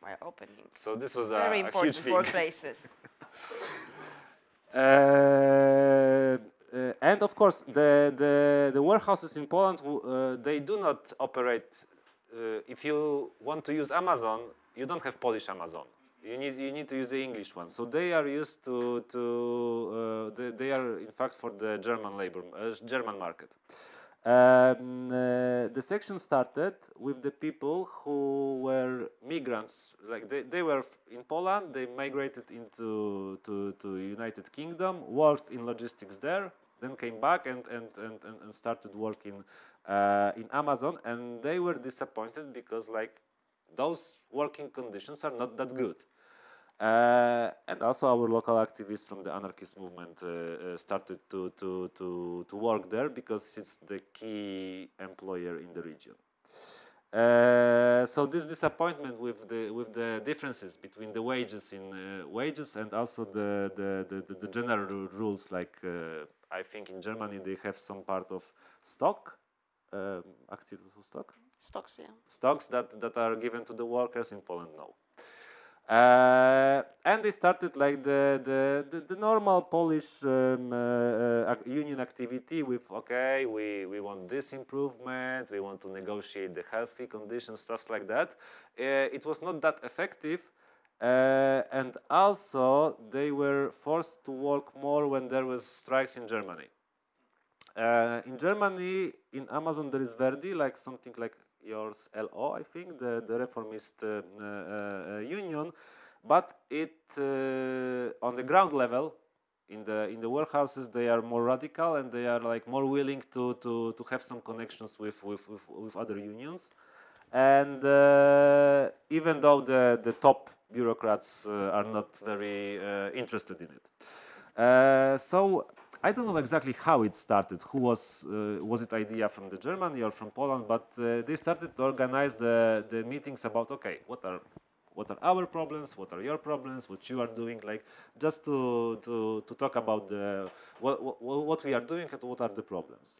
while opening. So this was a, Very a important huge thing. workplaces. And of course, the, the, the warehouses in Poland, uh, they do not operate. Uh, if you want to use Amazon, you don't have Polish Amazon. You need, you need to use the English one. So they are used to, to uh, they, they are in fact for the German labor, uh, German market. Um, uh, the section started with the people who were migrants. Like they, they were in Poland, they migrated into to, to United Kingdom, worked in logistics there, then came back and and, and, and, started working uh, in Amazon. And they were disappointed because like those working conditions are not that good. Uh, and also our local activists from the anarchist movement uh, uh, started to, to, to, to work there because it's the key employer in the region. Uh, so this disappointment with the with the differences between the wages in uh, wages and also the the, the, the, the general rules like uh, I think in Germany they have some part of stock, um, stock, Stocks, yeah. stocks that, that are given to the workers in Poland no. Uh, and they started like the the, the, the normal Polish um, uh, uh, union activity with okay we, we want this improvement we want to negotiate the healthy conditions stuff like that. Uh, it was not that effective, and also they were forced to work more when there was strikes in Germany. Uh, in Germany, in Amazon, there is Verdi, like something like yours, LO, I think, the, the reformist uh, uh, uh, union, but it uh, on the ground level, in the in the warehouses, they are more radical and they are like more willing to to, to have some connections with with, with, with other unions, and uh, even though the the top bureaucrats uh, are not very uh, interested in it. Uh, so I don't know exactly how it started. Who was uh, was it idea from the Germany or from Poland? But uh, they started to organize the the meetings about okay, what are what are our problems? What are your problems? What you are doing? Like just to to to talk about the what what, what we are doing and what are the problems.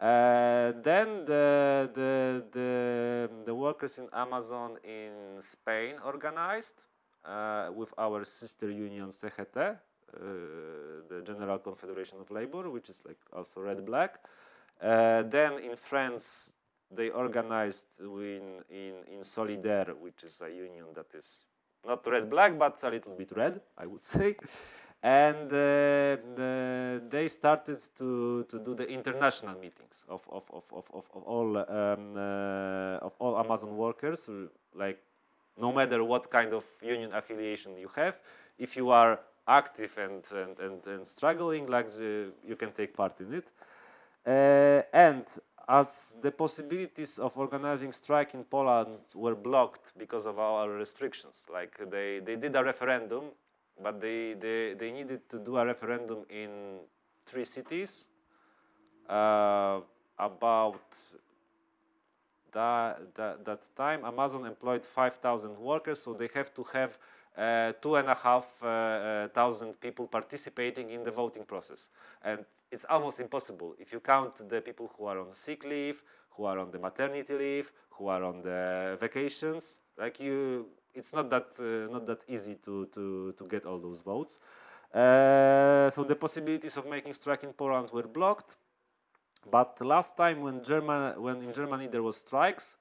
Uh, then the, the the the workers in Amazon in Spain organized uh, with our sister union CGT, uh, the General Confederation of Labor, which is like also red black. Uh, then in France, they organized in, in, in Solidaire, which is a union that is not red black, but a little bit red, I would say. And uh, the, they started to, to do the international meetings of, of, of, of, of, of all um, uh, of all Amazon workers, uh, like no matter what kind of union affiliation you have, if you are active and, and, and, and struggling, like the, you can take part in it. Uh, and as the possibilities of organizing strike in Poland were blocked because of our restrictions. Like they, they did a referendum, but they, they, they needed to do a referendum in three cities uh, about that, that, that time Amazon employed 5,000 workers, so they have to have uh, two and a half uh, uh, thousand people participating in the voting process. And it's almost impossible if you count the people who are on sick leave, who are on the maternity leave, who are on the vacations. Like you, it's not that uh, not that easy to to to get all those votes. Uh, so the possibilities of making strike in Poland were blocked. But last time when German when in Germany there was strikes,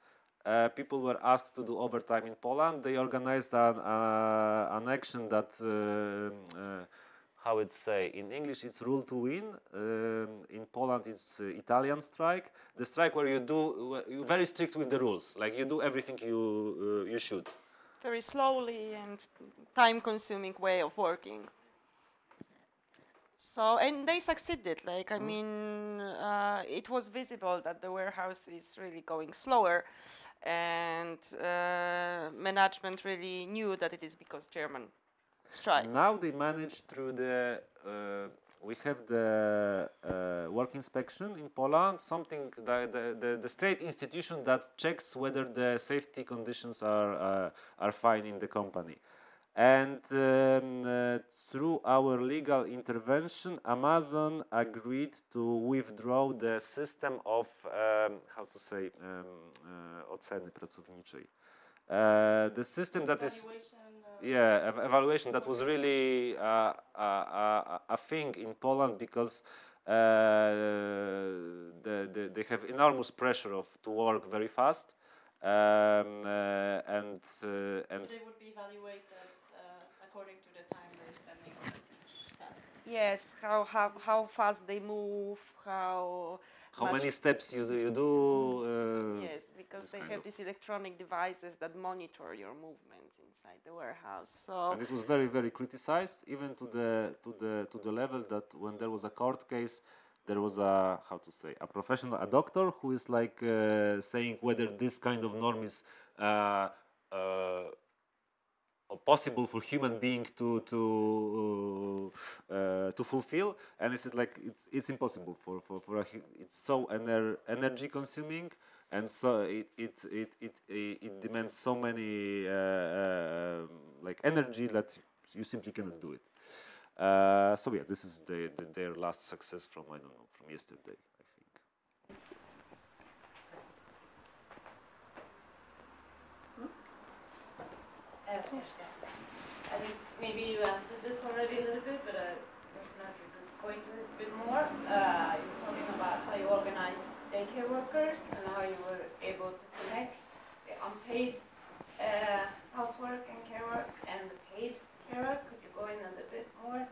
uh, people were asked to do overtime in Poland. They organized an, uh, an action that, uh, uh, how it say, in English it's rule to win. Um, in Poland it's uh, Italian strike. The strike where you do, you're very strict with the rules. Like you do everything you, you should. Very slowly and time-consuming way of working. So and they succeeded. Like I mean, uh, it was visible that the warehouse is really going slower, and uh, management really knew that it is because German strike. Now they manage through the. Uh, we have the uh, work inspection in Poland, something that the, the, the state institution that checks whether the safety conditions are uh, are fine in the company, and um, uh, through our legal intervention, Amazon agreed to withdraw the system of um, how to say um, uh, oceny pracowniczej. Uh, the system that is yeah evaluation that was really uh, a, a, a thing in Poland because uh, the, the, they have enormous pressure of to work very fast um, uh, and uh, and so they would be evaluated uh, according to the time they're spending on each task. Yes, how how how fast they move, how how many steps you do, you do uh, Yes, because they have of- these electronic devices that monitor your movements inside the warehouse. So and it was very very criticized even to the to the to the level that when there was a court case there was a how to say a professional a doctor who is like uh, saying whether this kind of norm is uh, uh, possible for human being to to uh, to fulfill. And said like it's it's impossible for for, for a, it's so ener- energy consuming and so it it it it, it, it demands so many uh, uh, like energy that you simply cannot do it. Uh, so yeah this is the, the, their last success from i don't know from yesterday i think I think maybe you answered this already a little bit, but uh, if not, you could go into it a bit more. Uh, you were talking about how you organized daycare workers and how you were able to connect the unpaid uh, housework and care work and the paid care work. Could you go in a little bit more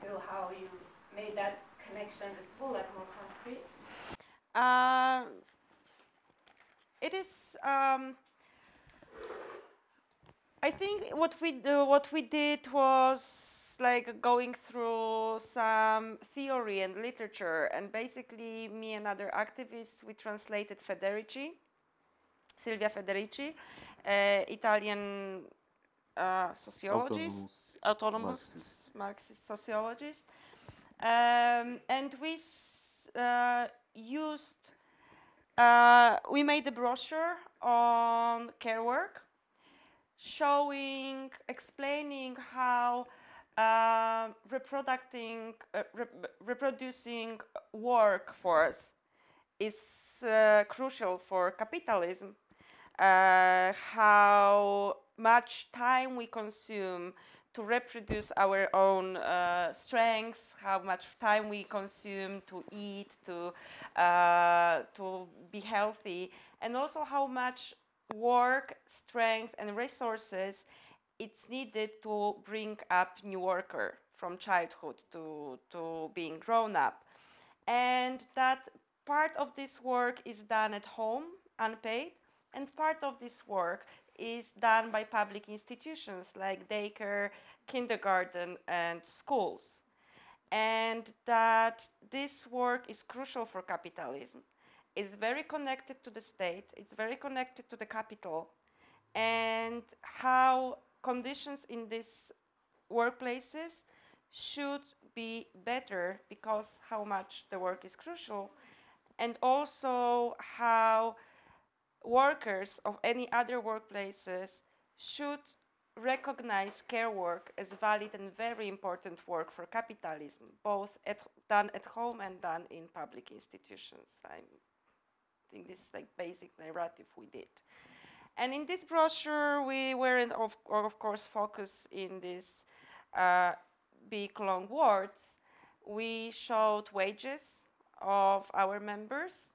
to how you made that connection visible, like more concrete? uh, it is. Um, I think what we do, what we did was like going through some theory and literature, and basically me and other activists we translated Federici, Silvia Federici, uh, Italian uh, sociologist, Autonomous autonomous Marxist. Marxist, sociologist, um, and we uh, used. Uh, we made a brochure on care work showing, explaining how uh, reproducing, uh, rep- reproducing workforce is uh, crucial for capitalism. Uh, how much time we consume to reproduce our own uh, strengths, how much time we consume to eat, to uh, to be healthy, and also how much work, strength, and resources it's needed to bring up new worker from childhood to, to being grown up. And that part of this work is done at home, unpaid, and part of this work is done by public institutions like daycare, kindergarten, and schools. And that this work is crucial for capitalism is very connected to the state, it's very connected to the capital, and how conditions in these workplaces should be better because how much the work is crucial, and also how workers of any other workplaces should recognize care work as valid and very important work for capitalism, both at, done at home and done in public institutions. I think this is like basic narrative we did. And in this brochure, we were in, of, of course focused in these uh, big long words. We showed wages of our members.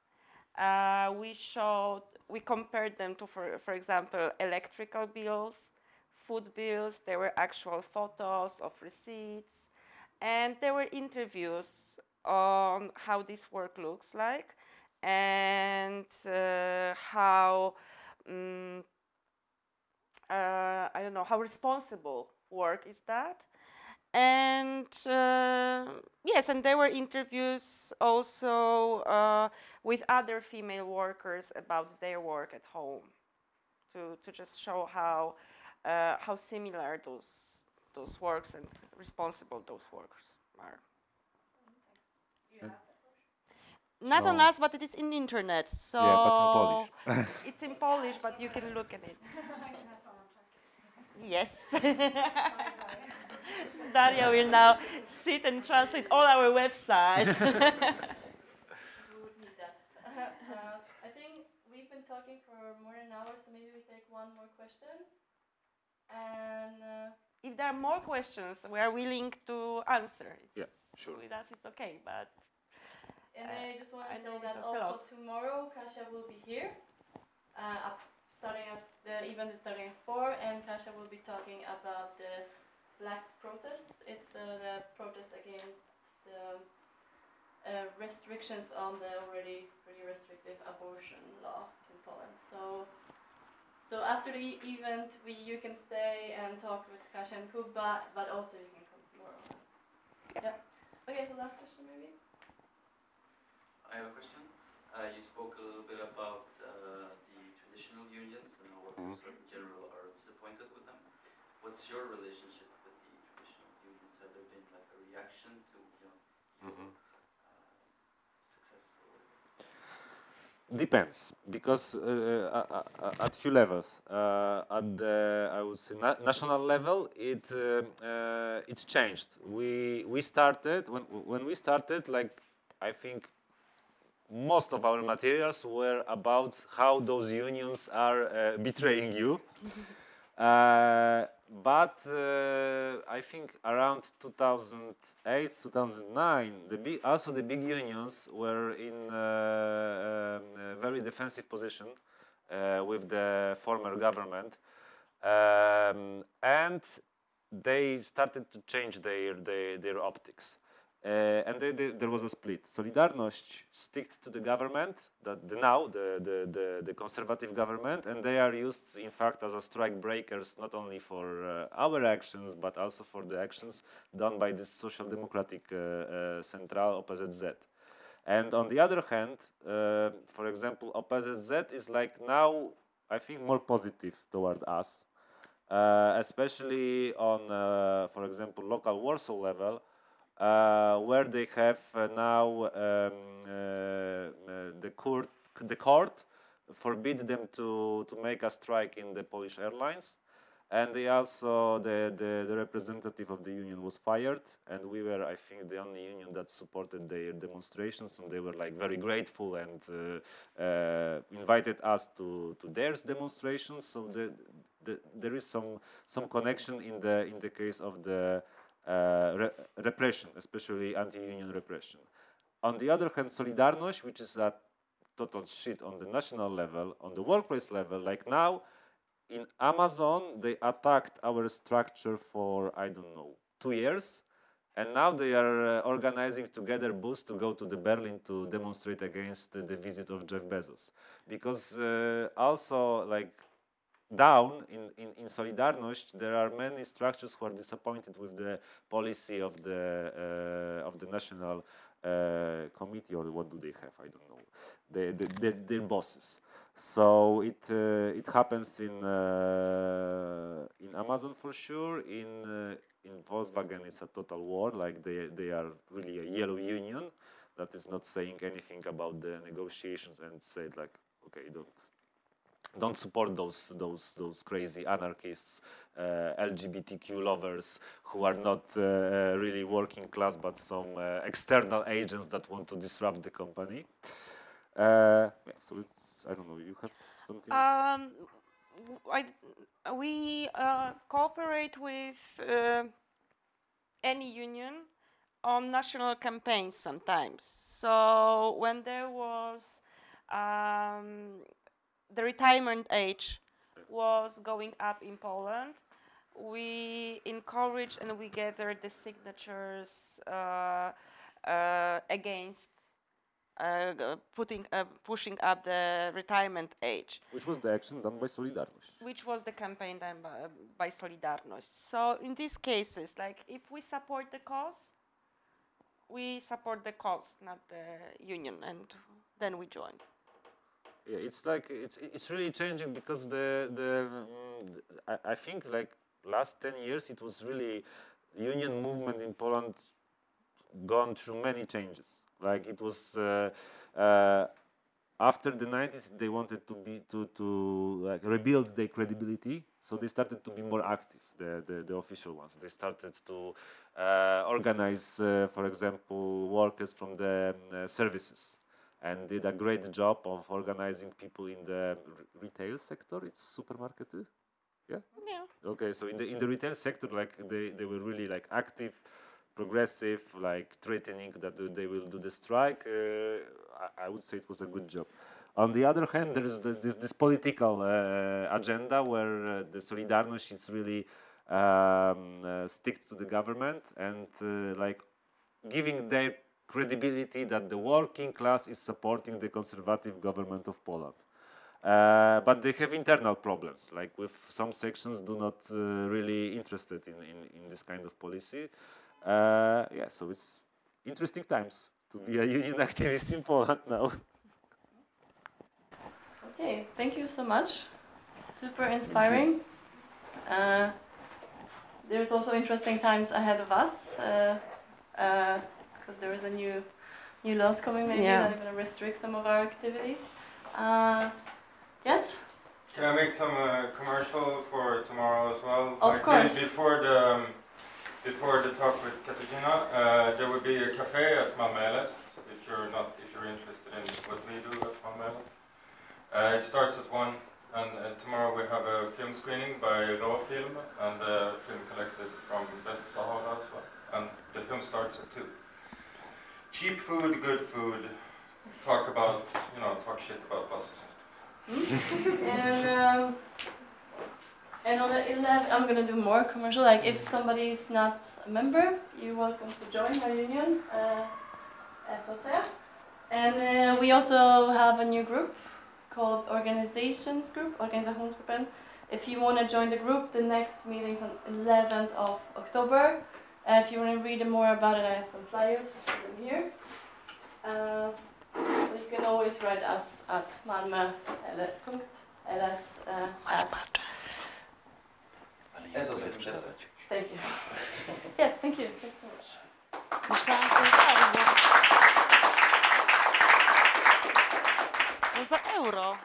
Uh, we showed, we compared them to, for, for example, electrical bills, food bills, there were actual photos of receipts, and there were interviews on how this work looks like and uh, how, um, I don't know, how responsible work is that. And uh, yes, and there were interviews also uh, with other female workers about their work at home to, to just show how uh, how similar those those works and responsible those works are. Not on us, but it is in the internet. So Yeah, but in Polish. it's in Polish, but you can look at it. Yes. Daria will now sit and translate all our website. We would need that. uh, I think we've been talking for more than an hour, so maybe we take one more question. And uh, if there are more questions, we are willing to answer. It's, Yeah, sure. With us, it's okay, but And Uh, I just want to say that we talked a also lot. tomorrow Kasia will be here. Uh, up, starting at the event is starting at four, and Kasia will be talking about the black protest. It's uh, the protest against the uh, restrictions on the already pretty restrictive abortion law in Poland. So. So after the event, we you can stay and talk with Kasia and Kuba, but also you can come tomorrow. Yeah. Okay, so last question maybe. I have a question. Uh, you spoke a little bit about uh, the traditional unions and how workers Mhm. in general are disappointed with them. What's your relationship with the traditional unions? Have there been like a reaction to you know, your Mhm. uh, success or? Depends, because uh, uh, uh, at few levels. Uh, at the I would say na- national level, it uh, uh, it's changed. We we started when when we started, like I think most of our materials were about how those unions are uh, betraying you. Uh, but uh, I think around 2008, 2009, the big, also the big unions were in uh, um, a very defensive position uh, with the former government, um, and they started to change their their, their optics. Uh, and they, there was a split. Solidarność sticked to the government, that the now the, the, the, the conservative government, and they are used, in fact, as a strike breakers not only for uh, our actions but also for the actions done by this social democratic uh, Central OPZZ. And on the other hand, uh, for example, OPZZ is like now, I think, more positive toward us, uh, especially on, uh, for example, local Warsaw level, uh, where they have uh, now um, uh, uh, the court, the court forbid them to, to make a strike in the Polish airlines. And they also, the, the, the representative of the union was fired, and we were, I think, the only union that supported their demonstrations, and they were like very grateful and invited us to, to their demonstrations. So the, the, there is some, some connection in the, in the case of the re- repression, especially anti-union repression. On the other hand, Solidarność, which is a total shit on the national level, on the workplace level, like now, in Amazon, they attacked our structure for, I don't know, two years. And now they are uh, organizing together bus to go to the Berlin to demonstrate against uh, the visit of Jeff Bezos. Because uh, also, like, down in, in, in Solidarność, there are many structures who are disappointed with the policy of the, uh, of the national uh, committee or what do they have? I don't know. They, they, they're, they're bosses. So it uh, it happens in uh, in Amazon for sure. In uh, in Volkswagen, it's a total war. Like they they are really a yellow union that is not saying anything about the negotiations and said like, okay, don't don't support those those those crazy anarchists, uh, LGBTQ lovers who are not uh, uh, really working class but some uh, external agents that want to disrupt the company. Uh, yeah, so I don't know. You have something? Um, I we uh, cooperate with any union on national campaigns sometimes. So when there was um, the retirement age was going up in Poland, we encouraged and we gathered the signatures uh, uh, against uh, putting uh, pushing up the retirement age Which was the action done by Solidarność. which was the campaign done by, by Solidarność. So in these cases, like if we support the cause, we support the cause, not the union, and then we join. Yeah, it's like it's it's really changing because the the mm, I, I think like last ten years it was really union movement in Poland gone through many changes. Like it was uh, uh, after the 90s they wanted to be to to like rebuild their credibility, so they started to be more active. The the, the official ones they started to uh, organize, uh, for example, workers from the um, services and did a great job of organizing people in the r- retail sector. It's supermarket. uh? Yeah. Yeah. Okay, so in the in the retail sector, like they, they were really like active, progressive, like threatening that they will do the strike. Uh, I, I would say it was a good job. On the other hand, there is the, this this political uh, agenda where uh, the Solidarność is really um, uh, stick to the government and uh, like giving their credibility that the working class is supporting the conservative government of Poland. Uh, but they have internal problems, like with some sections do not uh, really interested in, in, in this kind of policy. Uh, yeah, so it's interesting times to be a union activist in Poland now. Okay, thank you so much. Super inspiring. Uh, there's also interesting times ahead of us because there is a new new laws coming maybe Yeah. that are going to restrict some of our activity. Uh, yes. Can I make some uh, commercial for tomorrow as well? Of Like, be- course. Before the um, before the talk with Katarzyna, uh, there will be a cafe at Malmö LS. If you're not, if you're interested in what we do at Malmö LS. Uh, it starts at one, and uh, tomorrow we have a film screening by Raw Film and a film collected from West Sahara as well. And the film starts at two. Cheap food, good food. Talk about, you know, talk shit about buses and stuff. and um, and on the 11th, I'm gonna do more commercial. Like if somebody is not a member, you're welcome to join my union, uh. And uh, we also have a new group called Organizations Group, Organisationsgruppen. If you want to join the group, the next meeting is on 11th of October. Uh, if you want to read more about it, I have some flyers. I have them here. Uh, but you can always write us at Malmö eller punkt ls uh, at. Eso se interesa. Thank you. Yes, thank you. Thanks so much. Myślałam, że za euro. No za euro.